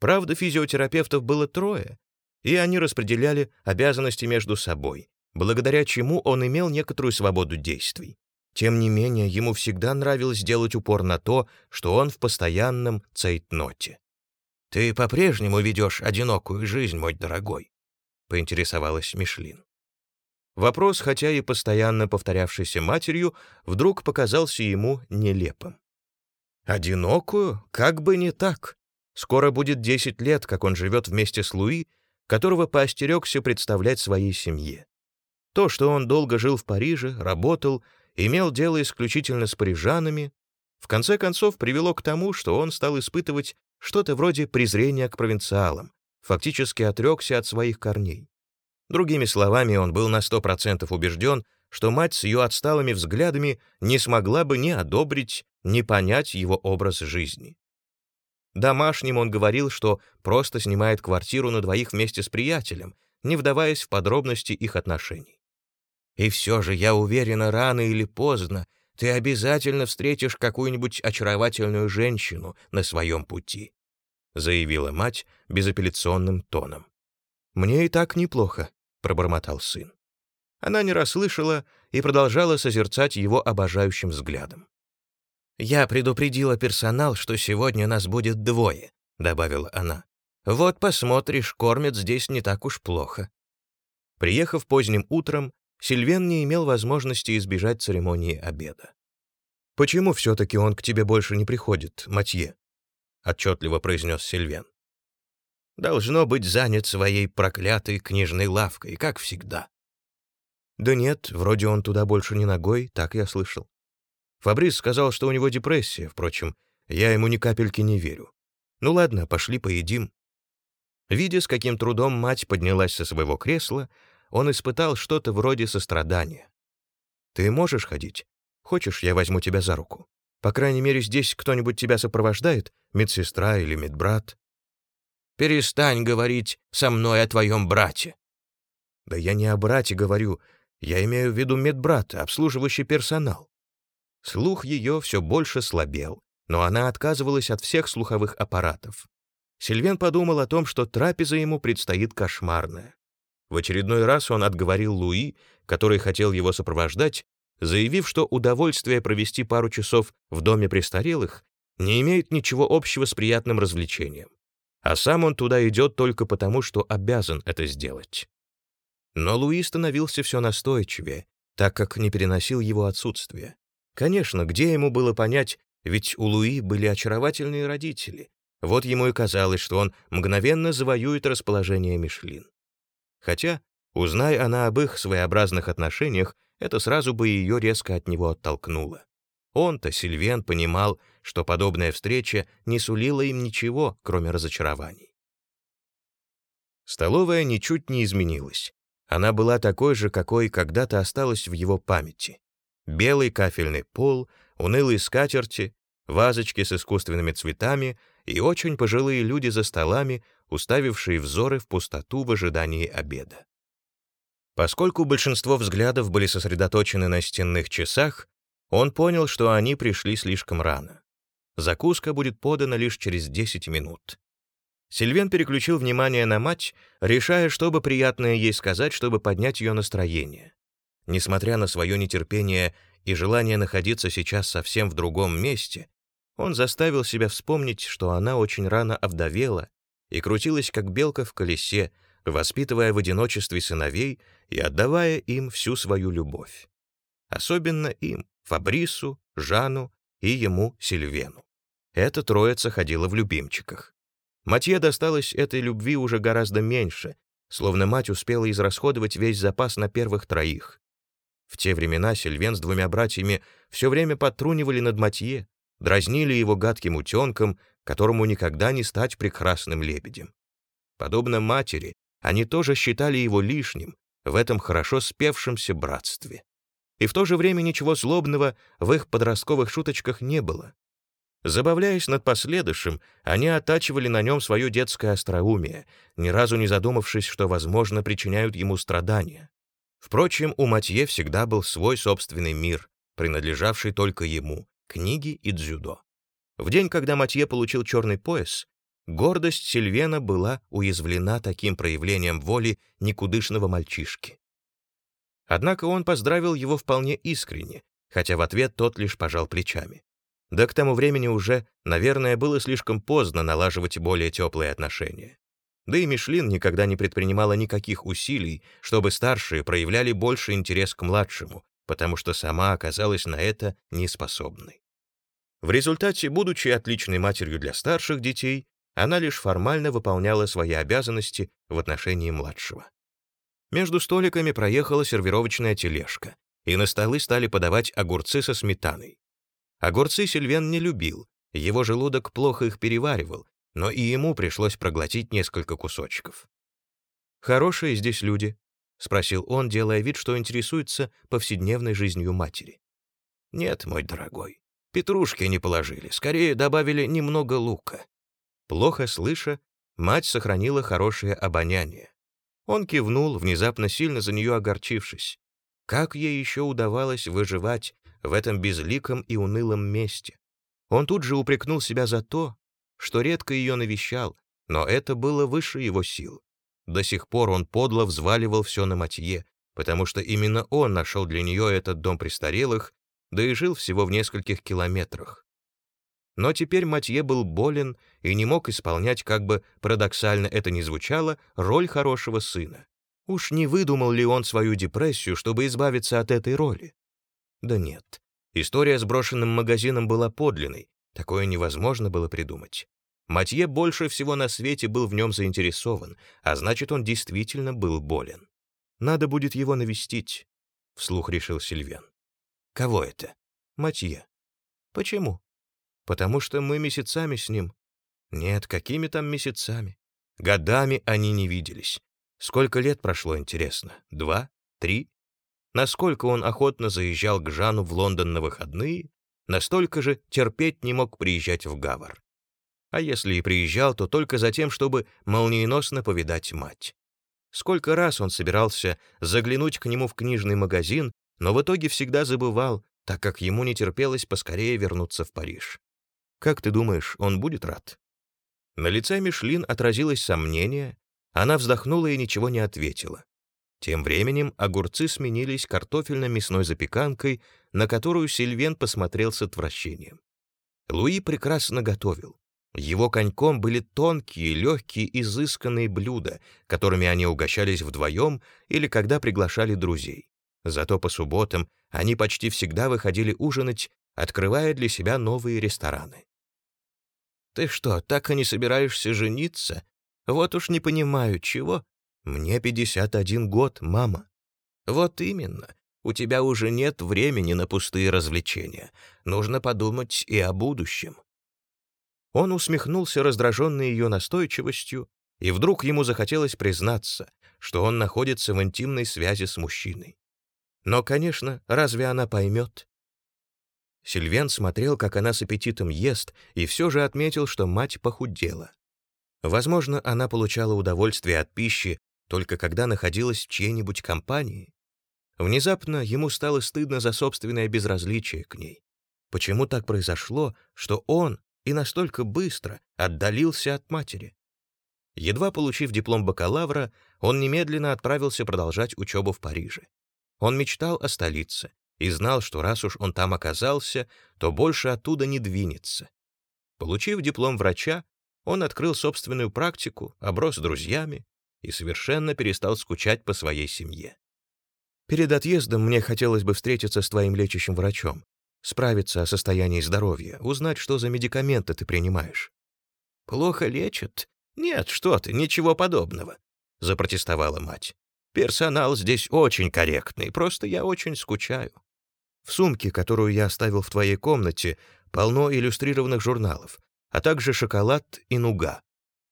Правда, физиотерапевтов было трое, и они распределяли обязанности между собой, благодаря чему он имел некоторую свободу действий. Тем не менее, ему всегда нравилось делать упор на то, что он в постоянном цейтноте. «Ты по-прежнему ведешь одинокую жизнь, мой дорогой?» — поинтересовалась Мишлин. Вопрос, хотя и постоянно повторявшийся матерью, вдруг показался ему нелепым. «Одинокую? Как бы не так. Скоро будет десять лет, как он живет вместе с Луи, которого поостерегся представлять своей семье. То, что он долго жил в Париже, работал, имел дело исключительно с парижанами, в конце концов привело к тому, что он стал испытывать что-то вроде презрения к провинциалам, фактически отрекся от своих корней. Другими словами, он был на сто процентов убежден, что мать с ее отсталыми взглядами не смогла бы ни одобрить, ни понять его образ жизни. Домашним он говорил, что просто снимает квартиру на двоих вместе с приятелем, не вдаваясь в подробности их отношений. И все же, я уверена, рано или поздно ты обязательно встретишь какую-нибудь очаровательную женщину на своем пути», — заявила мать безапелляционным тоном. «Мне и так неплохо», — пробормотал сын. Она не расслышала и продолжала созерцать его обожающим взглядом. «Я предупредила персонал, что сегодня нас будет двое», — добавила она. «Вот посмотришь, кормят здесь не так уж плохо». Приехав поздним утром, Сильвен не имел возможности избежать церемонии обеда. «Почему все-таки он к тебе больше не приходит, Матье?» — отчетливо произнес Сильвен. «Должно быть занят своей проклятой книжной лавкой, как всегда». «Да нет, вроде он туда больше не ногой, так я слышал. Фабрис сказал, что у него депрессия, впрочем, я ему ни капельки не верю. Ну ладно, пошли поедим». Видя, с каким трудом мать поднялась со своего кресла, он испытал что-то вроде сострадания. «Ты можешь ходить? Хочешь, я возьму тебя за руку? По крайней мере, здесь кто-нибудь тебя сопровождает, медсестра или медбрат?» «Перестань говорить со мной о твоем брате». «Да я не о брате говорю. Я имею в виду медбрата, обслуживающий персонал. Слух ее все больше слабел, но она отказывалась от всех слуховых аппаратов. Сильвен подумал о том, что трапеза ему предстоит кошмарная. В очередной раз он отговорил Луи, который хотел его сопровождать, заявив, что удовольствие провести пару часов в доме престарелых не имеет ничего общего с приятным развлечением, а сам он туда идет только потому, что обязан это сделать. Но Луи становился все настойчивее, так как не переносил его отсутствие. Конечно, где ему было понять, ведь у Луи были очаровательные родители. Вот ему и казалось, что он мгновенно завоюет расположение Мишлин. Хотя, узнай она об их своеобразных отношениях, это сразу бы ее резко от него оттолкнуло. Он-то, Сильвен, понимал, что подобная встреча не сулила им ничего, кроме разочарований. Столовая ничуть не изменилась. Она была такой же, какой когда-то осталась в его памяти. Белый кафельный пол, унылые скатерти, вазочки с искусственными цветами и очень пожилые люди за столами, уставившие взоры в пустоту в ожидании обеда. Поскольку большинство взглядов были сосредоточены на стенных часах, он понял, что они пришли слишком рано. Закуска будет подана лишь через 10 минут. Сильвен переключил внимание на мать, решая, что бы приятное ей сказать, чтобы поднять ее настроение. Несмотря на свое нетерпение и желание находиться сейчас совсем в другом месте, он заставил себя вспомнить, что она очень рано овдовела и крутилась как белка в колесе, воспитывая в одиночестве сыновей и отдавая им всю свою любовь. Особенно им, Фабрису, Жану и ему, Сильвену. Эта троица ходила в любимчиках. Матье досталось этой любви уже гораздо меньше, словно мать успела израсходовать весь запас на первых троих. В те времена Сильвен с двумя братьями все время подтрунивали над Матье, дразнили его гадким утенком, которому никогда не стать прекрасным лебедем. Подобно матери, они тоже считали его лишним в этом хорошо спевшемся братстве. И в то же время ничего злобного в их подростковых шуточках не было. Забавляясь над последующим, они оттачивали на нем свое детское остроумие, ни разу не задумавшись, что, возможно, причиняют ему страдания. Впрочем, у Матье всегда был свой собственный мир, принадлежавший только ему, книги и дзюдо. В день, когда Матье получил черный пояс, гордость Сильвена была уязвлена таким проявлением воли никудышного мальчишки. Однако он поздравил его вполне искренне, хотя в ответ тот лишь пожал плечами. Да к тому времени уже, наверное, было слишком поздно налаживать более теплые отношения. Да и Мишлин никогда не предпринимала никаких усилий, чтобы старшие проявляли больше интерес к младшему, потому что сама оказалась на это неспособной. В результате, будучи отличной матерью для старших детей, она лишь формально выполняла свои обязанности в отношении младшего. Между столиками проехала сервировочная тележка, и на столы стали подавать огурцы со сметаной. Огурцы Сильвен не любил, его желудок плохо их переваривал, но и ему пришлось проглотить несколько кусочков. «Хорошие здесь люди?» — спросил он, делая вид, что интересуется повседневной жизнью матери. «Нет, мой дорогой, петрушки не положили, скорее добавили немного лука». Плохо слыша, мать сохранила хорошее обоняние. Он кивнул, внезапно сильно за нее огорчившись. Как ей еще удавалось выживать в этом безликом и унылом месте? Он тут же упрекнул себя за то, что редко ее навещал, но это было выше его сил. До сих пор он подло взваливал все на Матье, потому что именно он нашел для нее этот дом престарелых, да и жил всего в нескольких километрах. Но теперь Матье был болен и не мог исполнять, как бы парадоксально это ни звучало, роль хорошего сына. Уж не выдумал ли он свою депрессию, чтобы избавиться от этой роли? Да нет. История с брошенным магазином была подлинной, такое невозможно было придумать. Матье больше всего на свете был в нем заинтересован, а значит, он действительно был болен. «Надо будет его навестить», — вслух решил Сильвен. «Кого это?» «Матье». «Почему?» «Потому что мы месяцами с ним». «Нет, какими там месяцами?» «Годами они не виделись. Сколько лет прошло, интересно? Два? Три?» Насколько он охотно заезжал к Жану в Лондон на выходные, настолько же терпеть не мог приезжать в Гавар а если и приезжал, то только за тем, чтобы молниеносно повидать мать. Сколько раз он собирался заглянуть к нему в книжный магазин, но в итоге всегда забывал, так как ему не терпелось поскорее вернуться в Париж. Как ты думаешь, он будет рад? На лице Мишлин отразилось сомнение, она вздохнула и ничего не ответила. Тем временем огурцы сменились картофельно-мясной запеканкой, на которую Сильвен посмотрел с отвращением. Луи прекрасно готовил. Его коньком были тонкие, легкие, изысканные блюда, которыми они угощались вдвоем или когда приглашали друзей. Зато по субботам они почти всегда выходили ужинать, открывая для себя новые рестораны. «Ты что, так и не собираешься жениться? Вот уж не понимаю, чего. Мне 51 год, мама». «Вот именно. У тебя уже нет времени на пустые развлечения. Нужно подумать и о будущем». Он усмехнулся, раздраженный ее настойчивостью, и вдруг ему захотелось признаться, что он находится в интимной связи с мужчиной. Но, конечно, разве она поймет? Сильвен смотрел, как она с аппетитом ест, и все же отметил, что мать похудела. Возможно, она получала удовольствие от пищи только когда находилась в чьей-нибудь компании. Внезапно ему стало стыдно за собственное безразличие к ней. Почему так произошло, что он и настолько быстро отдалился от матери? Едва получив диплом бакалавра, он немедленно отправился продолжать учебу в Париже. Он мечтал о столице и знал, что раз уж он там оказался, то больше оттуда не двинется. Получив диплом врача, он открыл собственную практику, оброс друзьями и совершенно перестал скучать по своей семье. «Перед отъездом мне хотелось бы встретиться с твоим лечащим врачом, справиться о состоянии здоровья, узнать, что за медикаменты ты принимаешь». «Плохо лечат? Нет, что ты, ничего подобного», — запротестовала мать. Персонал здесь очень корректный, просто я очень скучаю. В сумке, которую я оставил в твоей комнате, полно иллюстрированных журналов, а также шоколад и нуга.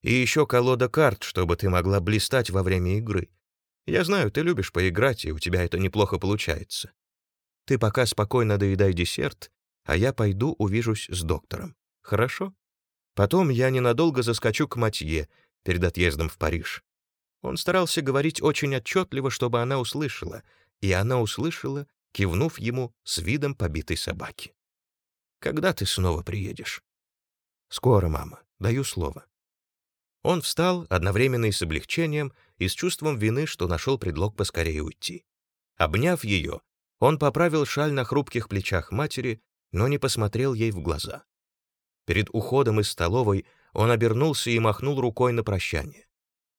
И еще колода карт, чтобы ты могла блистать во время игры. Я знаю, ты любишь поиграть, и у тебя это неплохо получается. Ты пока спокойно доедай десерт, а я пойду увижусь с доктором. Хорошо? Потом я ненадолго заскочу к Матье перед отъездом в Париж. Он старался говорить очень отчетливо, чтобы она услышала, и она услышала, кивнув ему с видом побитой собаки. «Когда ты снова приедешь?» «Скоро, мама, даю слово». Он встал одновременно и с облегчением, и с чувством вины, что нашел предлог поскорее уйти. Обняв ее, он поправил шаль на хрупких плечах матери, но не посмотрел ей в глаза. Перед уходом из столовой он обернулся и махнул рукой на прощание.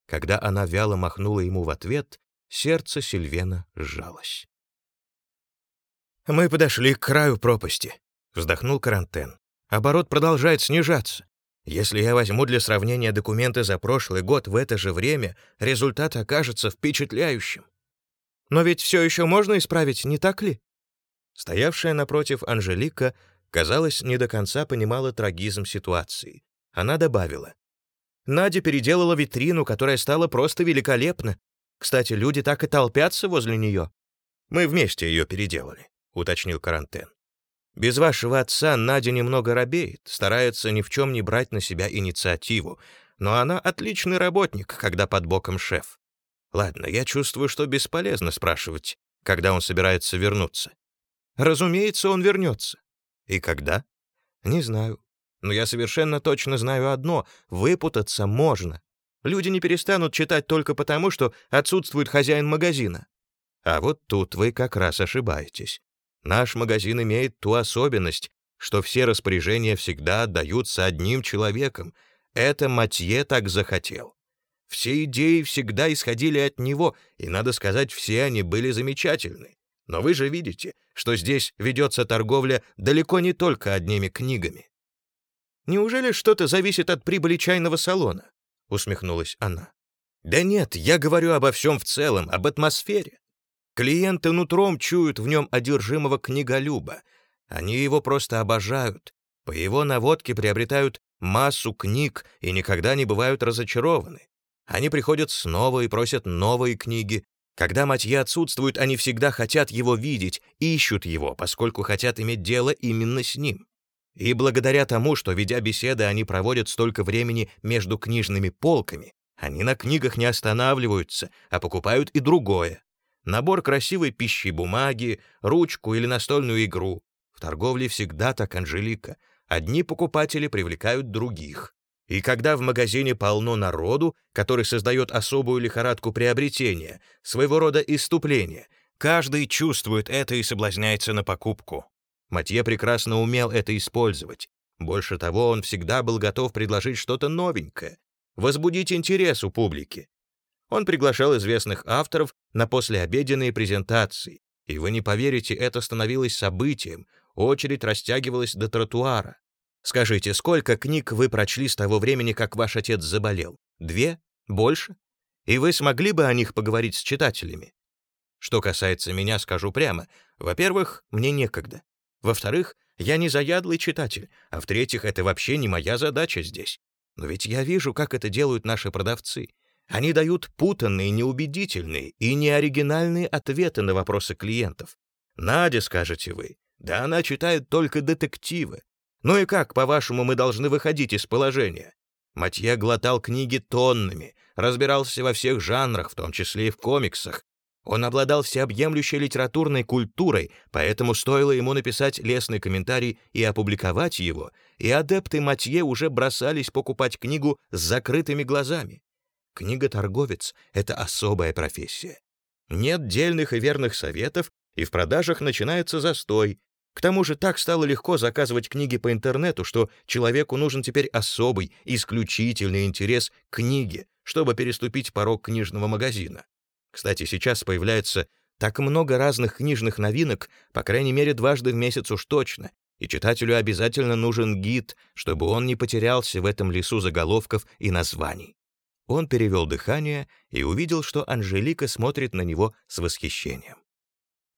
Когда она вяло махнула ему в ответ, сердце Сильвена сжалось. «Мы подошли к краю пропасти», — вздохнул Карантен. «Оборот продолжает снижаться. Если я возьму для сравнения документы за прошлый год в это же время, результат окажется впечатляющим. Но ведь все еще можно исправить, не так ли?» Стоявшая напротив Анжелика, казалось, не до конца понимала трагизм ситуации. Она добавила. Надя переделала витрину, которая стала просто великолепна. Кстати, люди так и толпятся возле нее. Мы вместе ее переделали, уточнил Карантен. Без вашего отца Надя немного робеет, старается ни в чем не брать на себя инициативу, но она отличный работник, когда под боком шеф. Ладно, я чувствую, что бесполезно спрашивать, когда он собирается вернуться. Разумеется, он вернется. И когда? Не знаю. Но я совершенно точно знаю одно — выпутаться можно. Люди не перестанут читать только потому, что отсутствует хозяин магазина. А вот тут вы как раз ошибаетесь. Наш магазин имеет ту особенность, что все распоряжения всегда отдаются одним человеком. Это Матье так захотел. Все идеи всегда исходили от него, и, надо сказать, все они были замечательны. Но вы же видите, что здесь ведется торговля далеко не только одними книгами. Неужели что-то зависит от прибыли чайного салона?» — усмехнулась она. «Да нет, я говорю обо всем в целом, об атмосфере. Клиенты нутром чуют в нем одержимого книголюба. Они его просто обожают. По его наводке приобретают массу книг и никогда не бывают разочарованы. Они приходят снова и просят новые книги. Когда Матье отсутствует, они всегда хотят его видеть, ищут его, поскольку хотят иметь дело именно с ним. И благодаря тому, что, ведя беседы, они проводят столько времени между книжными полками, Они на книгах не останавливаются, а покупают и другое. Набор красивой пищи бумаги, ручку или настольную игру. В торговле всегда так, Анжелика. Одни покупатели привлекают других. И когда в магазине полно народу, который создает особую лихорадку приобретения, своего рода иступления, каждый чувствует это и соблазняется на покупку. Матье прекрасно умел это использовать. Больше того, он всегда был готов предложить что-то новенькое, возбудить интерес у публики. Он приглашал известных авторов на послеобеденные презентации, и вы не поверите, это становилось событием, очередь растягивалась до тротуара. Скажите, сколько книг вы прочли с того времени, как ваш отец заболел? Две? Больше? И вы смогли бы о них поговорить с читателями? Что касается меня, скажу прямо. Во-первых, мне некогда. Во-вторых, я не заядлый читатель, а в-третьих, это вообще не моя задача здесь. Но ведь я вижу, как это делают наши продавцы. Они дают путанные, неубедительные и неоригинальные ответы на вопросы клиентов. Надя, скажете вы, да она читает только детективы. Ну и как, по-вашему, мы должны выходить из положения? Матье глотал книги тоннами, разбирался во всех жанрах, в том числе и в комиксах, он обладал всеобъемлющей литературной культурой, поэтому стоило ему написать лестный комментарий и опубликовать его, и адепты Матье уже бросались покупать книгу с закрытыми глазами. Книга-торговец — это особая профессия. Нет дельных и верных советов, и в продажах начинается застой. К тому же так стало легко заказывать книги по интернету, что человеку нужен теперь особый, исключительный интерес к книге, чтобы переступить порог книжного магазина. Кстати, сейчас появляется так много разных книжных новинок, по крайней мере, дважды в месяц уж точно, и читателю обязательно нужен гид, чтобы он не потерялся в этом лесу заголовков и названий. Он перевел дыхание и увидел, что Анжелика смотрит на него с восхищением.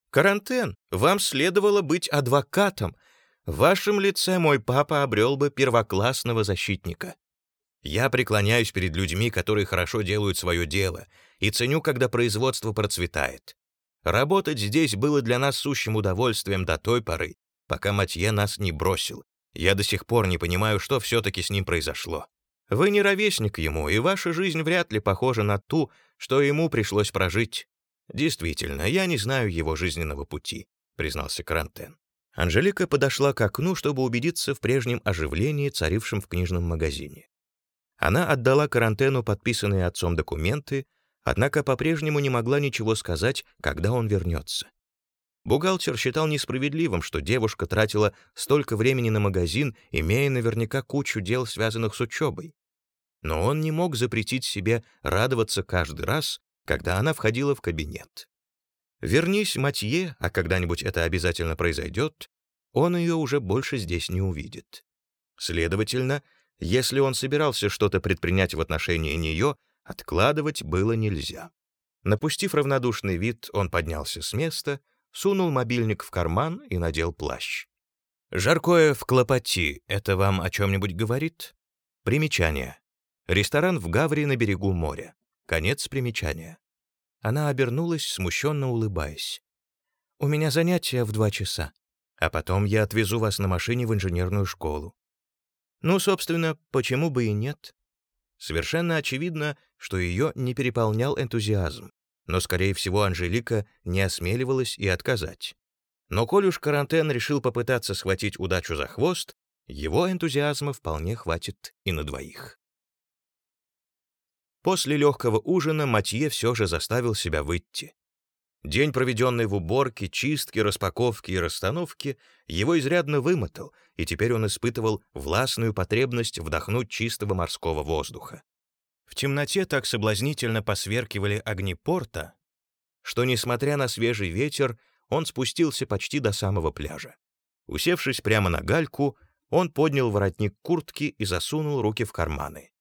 «Карантен, вам следовало быть адвокатом. В вашем лице мой папа обрел бы первоклассного защитника. Я преклоняюсь перед людьми, которые хорошо делают свое дело, и ценю, когда производство процветает. Работать здесь было для нас сущим удовольствием до той поры, пока Матье нас не бросил. Я до сих пор не понимаю, что все-таки с ним произошло. Вы не ровесник ему, и ваша жизнь вряд ли похожа на ту, что ему пришлось прожить. Действительно, я не знаю его жизненного пути, признался Карантен. Анжелика подошла к окну, чтобы убедиться в прежнем оживлении, царившем в книжном магазине. Она отдала карантену подписанные отцом документы, однако по-прежнему не могла ничего сказать, когда он вернется. Бухгалтер считал несправедливым, что девушка тратила столько времени на магазин, имея наверняка кучу дел, связанных с учебой. Но он не мог запретить себе радоваться каждый раз, когда она входила в кабинет. Вернись Матье, а когда-нибудь это обязательно произойдет, он ее уже больше здесь не увидит. Следовательно, если он собирался что-то предпринять в отношении нее, откладывать было нельзя. Напустив равнодушный вид, он поднялся с места, сунул мобильник в карман и надел плащ. «Жаркое в Клопоти — это вам о чем-нибудь говорит?» Примечание. Ресторан в Гаври на берегу моря. Конец примечания. Она обернулась, смущенно улыбаясь. «У меня занятия в два часа, а потом я отвезу вас на машине в инженерную школу. Ну, собственно, почему бы и нет? Совершенно очевидно, что ее не переполнял энтузиазм, но, скорее всего, Анжелика не осмеливалась и отказать. Но коль уж Карантен решил попытаться схватить удачу за хвост, его энтузиазма вполне хватит и на двоих. После легкого ужина Матье все же заставил себя выйти. День, проведенный в уборке, чистке, распаковке и расстановке, его изрядно вымотал, и теперь он испытывал властную потребность вдохнуть чистого морского воздуха. В темноте так соблазнительно посверкивали огни порта, что, несмотря на свежий ветер, он спустился почти до самого пляжа. Усевшись прямо на гальку, он поднял воротник куртки и засунул руки в карманы.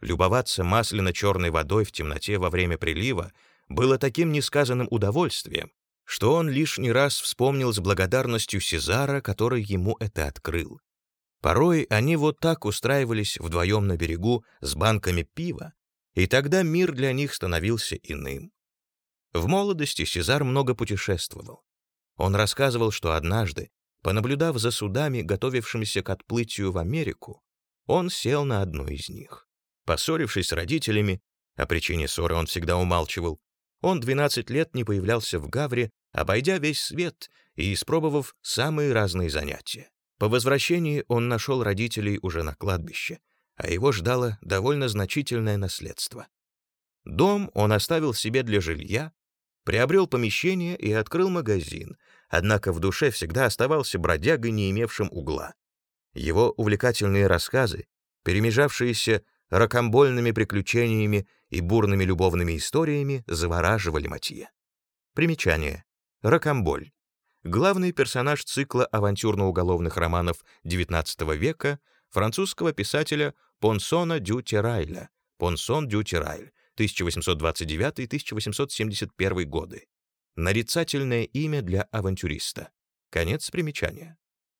Любоваться масляно-черной водой в темноте во время прилива было таким несказанным удовольствием, что он лишний раз вспомнил с благодарностью Сезара, который ему это открыл. Порой они вот так устраивались вдвоем на берегу с банками пива, и тогда мир для них становился иным. В молодости Сезар много путешествовал. Он рассказывал, что однажды, понаблюдав за судами, готовившимися к отплытию в Америку, он сел на одну из них. Поссорившись с родителями, О причине ссоры он всегда умалчивал. Он 12 лет не появлялся в Гавре, обойдя весь свет и испробовав самые разные занятия. По возвращении он нашел родителей уже на кладбище, а его ждало довольно значительное наследство. Дом он оставил себе для жилья, приобрел помещение и открыл магазин, однако в душе всегда оставался бродягой, не имевшим угла. Его увлекательные рассказы, перемежавшиеся ракомбольными приключениями и бурными любовными историями, завораживали Матье. Примечание. Ракомболь. Главный персонаж цикла авантюрно-уголовных романов XIX века французского писателя Понсона дю Терайля, Понсон дю Терайль, 1829-1871 годы. Нарицательное имя для авантюриста. Конец примечания.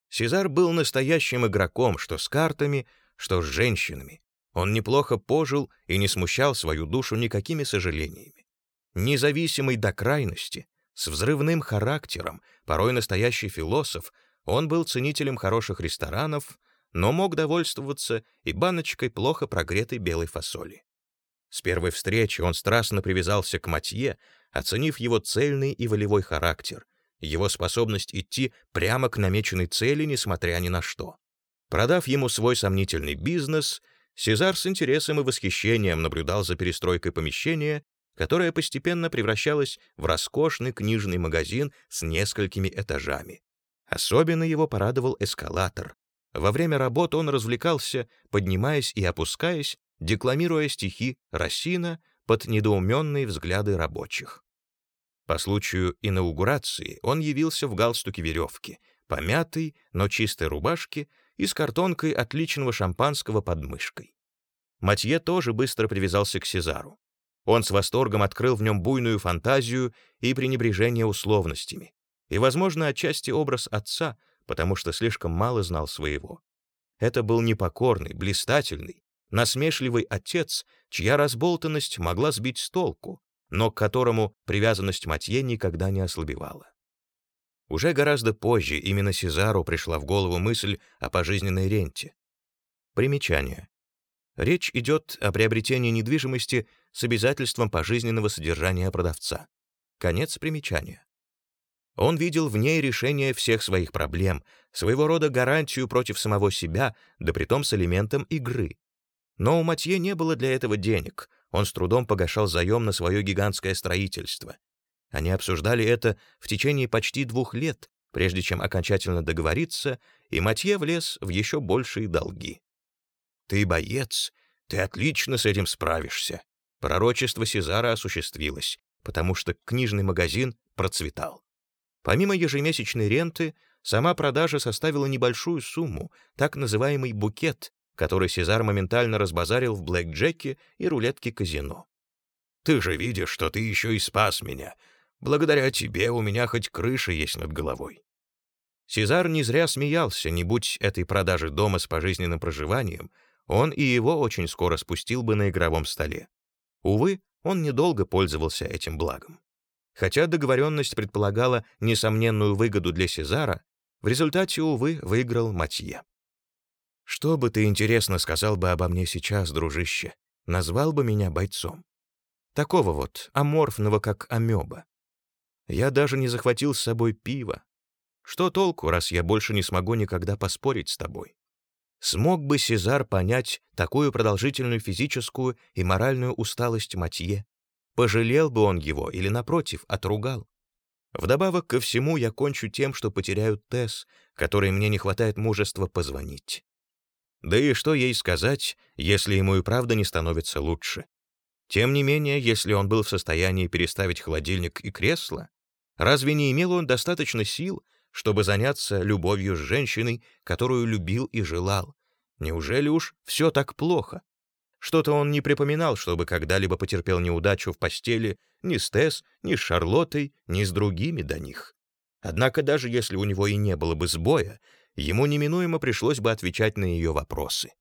Сезар был настоящим игроком, что с картами, что с женщинами. Он неплохо пожил и не смущал свою душу никакими сожалениями. Независимый до крайности, с взрывным характером, порой настоящий философ, он был ценителем хороших ресторанов, но мог довольствоваться и баночкой плохо прогретой белой фасоли. С первой встречи он страстно привязался к Матье, оценив его цельный и волевой характер, его способность идти прямо к намеченной цели, несмотря ни на что. Продав ему свой сомнительный бизнес, Сезар с интересом и восхищением наблюдал за перестройкой помещения, которое постепенно превращалось в роскошный книжный магазин с несколькими этажами. Особенно его порадовал эскалатор. Во время работы он развлекался, поднимаясь и опускаясь, декламируя стихи Рассина под недоуменные взгляды рабочих. По случаю инаугурации он явился в галстуке веревки, помятой, но чистой рубашке и с картонкой отличного шампанского под мышкой. Матье тоже быстро привязался к Сезару. Он с восторгом открыл в нем буйную фантазию и пренебрежение условностями, и, возможно, отчасти образ отца, потому что слишком мало знал своего. Это был непокорный, блистательный, насмешливый отец, чья разболтанность могла сбить с толку, но к которому привязанность Матье никогда не ослабевала. Уже гораздо позже именно Сезару пришла в голову мысль о пожизненной ренте. Примечание. Речь идет о приобретении недвижимости с обязательством пожизненного содержания продавца. Конец примечания. Он видел в ней решение всех своих проблем, своего рода гарантию против самого себя, да притом с элементом игры. Но у Матье не было для этого денег, он с трудом погашал заем на свое гигантское строительство. Они обсуждали это в течение почти двух лет, прежде чем окончательно договориться, и Матье влез в еще большие долги. «Ты боец, ты отлично с этим справишься». Пророчество Сезара осуществилось, потому что книжный магазин процветал. Помимо ежемесячной ренты, сама продажа составила небольшую сумму, так называемый букет, который Сезар моментально разбазарил в блэк-джеке и рулетке казино. «Ты же видишь, что ты еще и спас меня. Благодаря тебе у меня хоть крыша есть над головой». Сезар не зря смеялся, не будь этой продажи дома с пожизненным проживанием, он и его очень скоро спустил бы на игровом столе. Увы, он недолго пользовался этим благом. Хотя договоренность предполагала несомненную выгоду для Сезара, в результате, увы, выиграл Матье. Что бы ты интересно сказал бы обо мне сейчас, дружище? Назвал бы меня бойцом. Такого вот, аморфного, как амеба. Я даже не захватил с собой пива. Что толку, раз я больше не смогу никогда поспорить с тобой? Смог бы Сезар понять такую продолжительную физическую и моральную усталость Матье? Пожалел бы он его или, напротив, отругал? Вдобавок ко всему я кончу тем, что потеряю Тесс, которой мне не хватает мужества позвонить. Да и что ей сказать, если ему и правда не становится лучше? Тем не менее, если он был в состоянии переставить холодильник и кресло, разве не имел он достаточно сил, чтобы заняться любовью с женщиной, которую любил и желал? Неужели уж все так плохо? Что-то он не припоминал, чтобы когда-либо потерпел неудачу в постели ни с Тесс, ни с Шарлоттой, ни с другими до них. Однако даже если у него и не было бы сбоя, ему неминуемо пришлось бы отвечать на ее вопросы.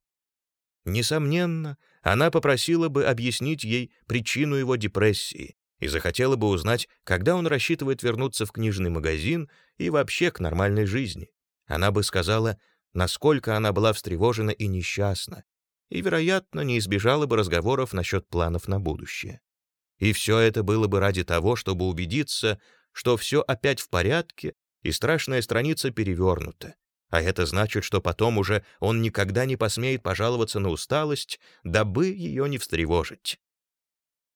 Несомненно, она попросила бы объяснить ей причину его депрессии и захотела бы узнать, когда он рассчитывает вернуться в книжный магазин и вообще к нормальной жизни. Она бы сказала, насколько она была встревожена и несчастна, и, вероятно, не избежала бы разговоров насчет планов на будущее. И все это было бы ради того, чтобы убедиться, что все опять в порядке, и страшная страница перевернута. А это значит, что потом уже он никогда не посмеет пожаловаться на усталость, дабы ее не встревожить.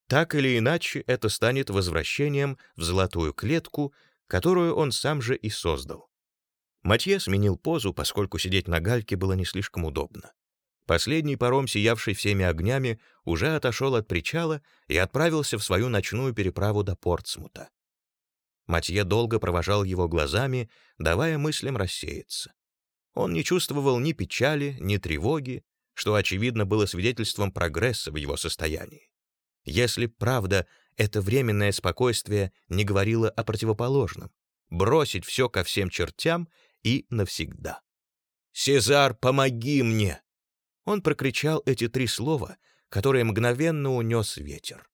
Так или иначе, это станет возвращением в золотую клетку, которую он сам же и создал. Матье сменил позу, поскольку сидеть на гальке было не слишком удобно. Последний паром, сиявший всеми огнями, уже отошел от причала и отправился в свою ночную переправу до Портсмута. Матье долго провожал его глазами, давая мыслям рассеяться. Он не чувствовал ни печали, ни тревоги, что, очевидно, было свидетельством прогресса в его состоянии. Если правда, это временное спокойствие не говорило о противоположном, бросить все ко всем чертям и навсегда. «Сезар, помоги мне!» Он прокричал эти три слова, которые мгновенно унес ветер.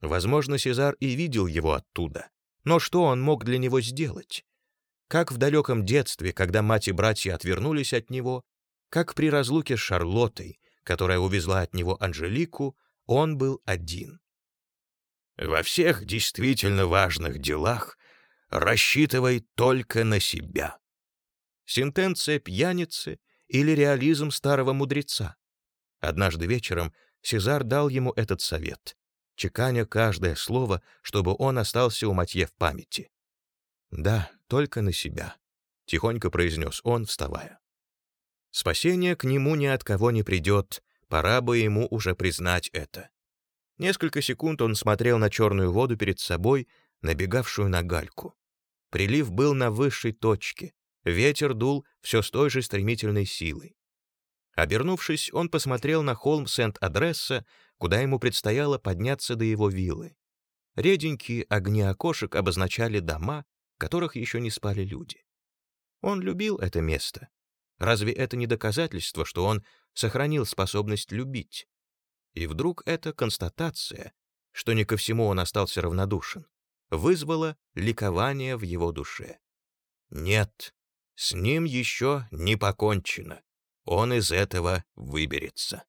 Возможно, Сезар и видел его оттуда, но что он мог для него сделать? Как в далеком детстве, когда мать и братья отвернулись от него, как при разлуке с Шарлоттой, которая увезла от него Анжелику, он был один. «Во всех действительно важных делах рассчитывай только на себя». Сентенция пьяницы или реализм старого мудреца. Однажды вечером Сезар дал ему этот совет, чеканя каждое слово, чтобы он остался у Матье в памяти. «Да, только на себя», — тихонько произнес он, вставая. Спасение к нему ни от кого не придет, пора бы ему уже признать это. Несколько секунд он смотрел на черную воду перед собой, набегавшую на гальку. Прилив был на высшей точке, Ветер дул все с той же стремительной силой. Обернувшись, он посмотрел на холм Сент-Адресса, куда ему предстояло подняться до его виллы. Реденькие огни окошек обозначали дома, в которых еще не спали люди. Он любил это место. Разве это не доказательство, что он сохранил способность любить? И вдруг эта констатация, что не ко всему он остался равнодушен, вызвала ликование в его душе. Нет, с ним еще не покончено. Он из этого выберется.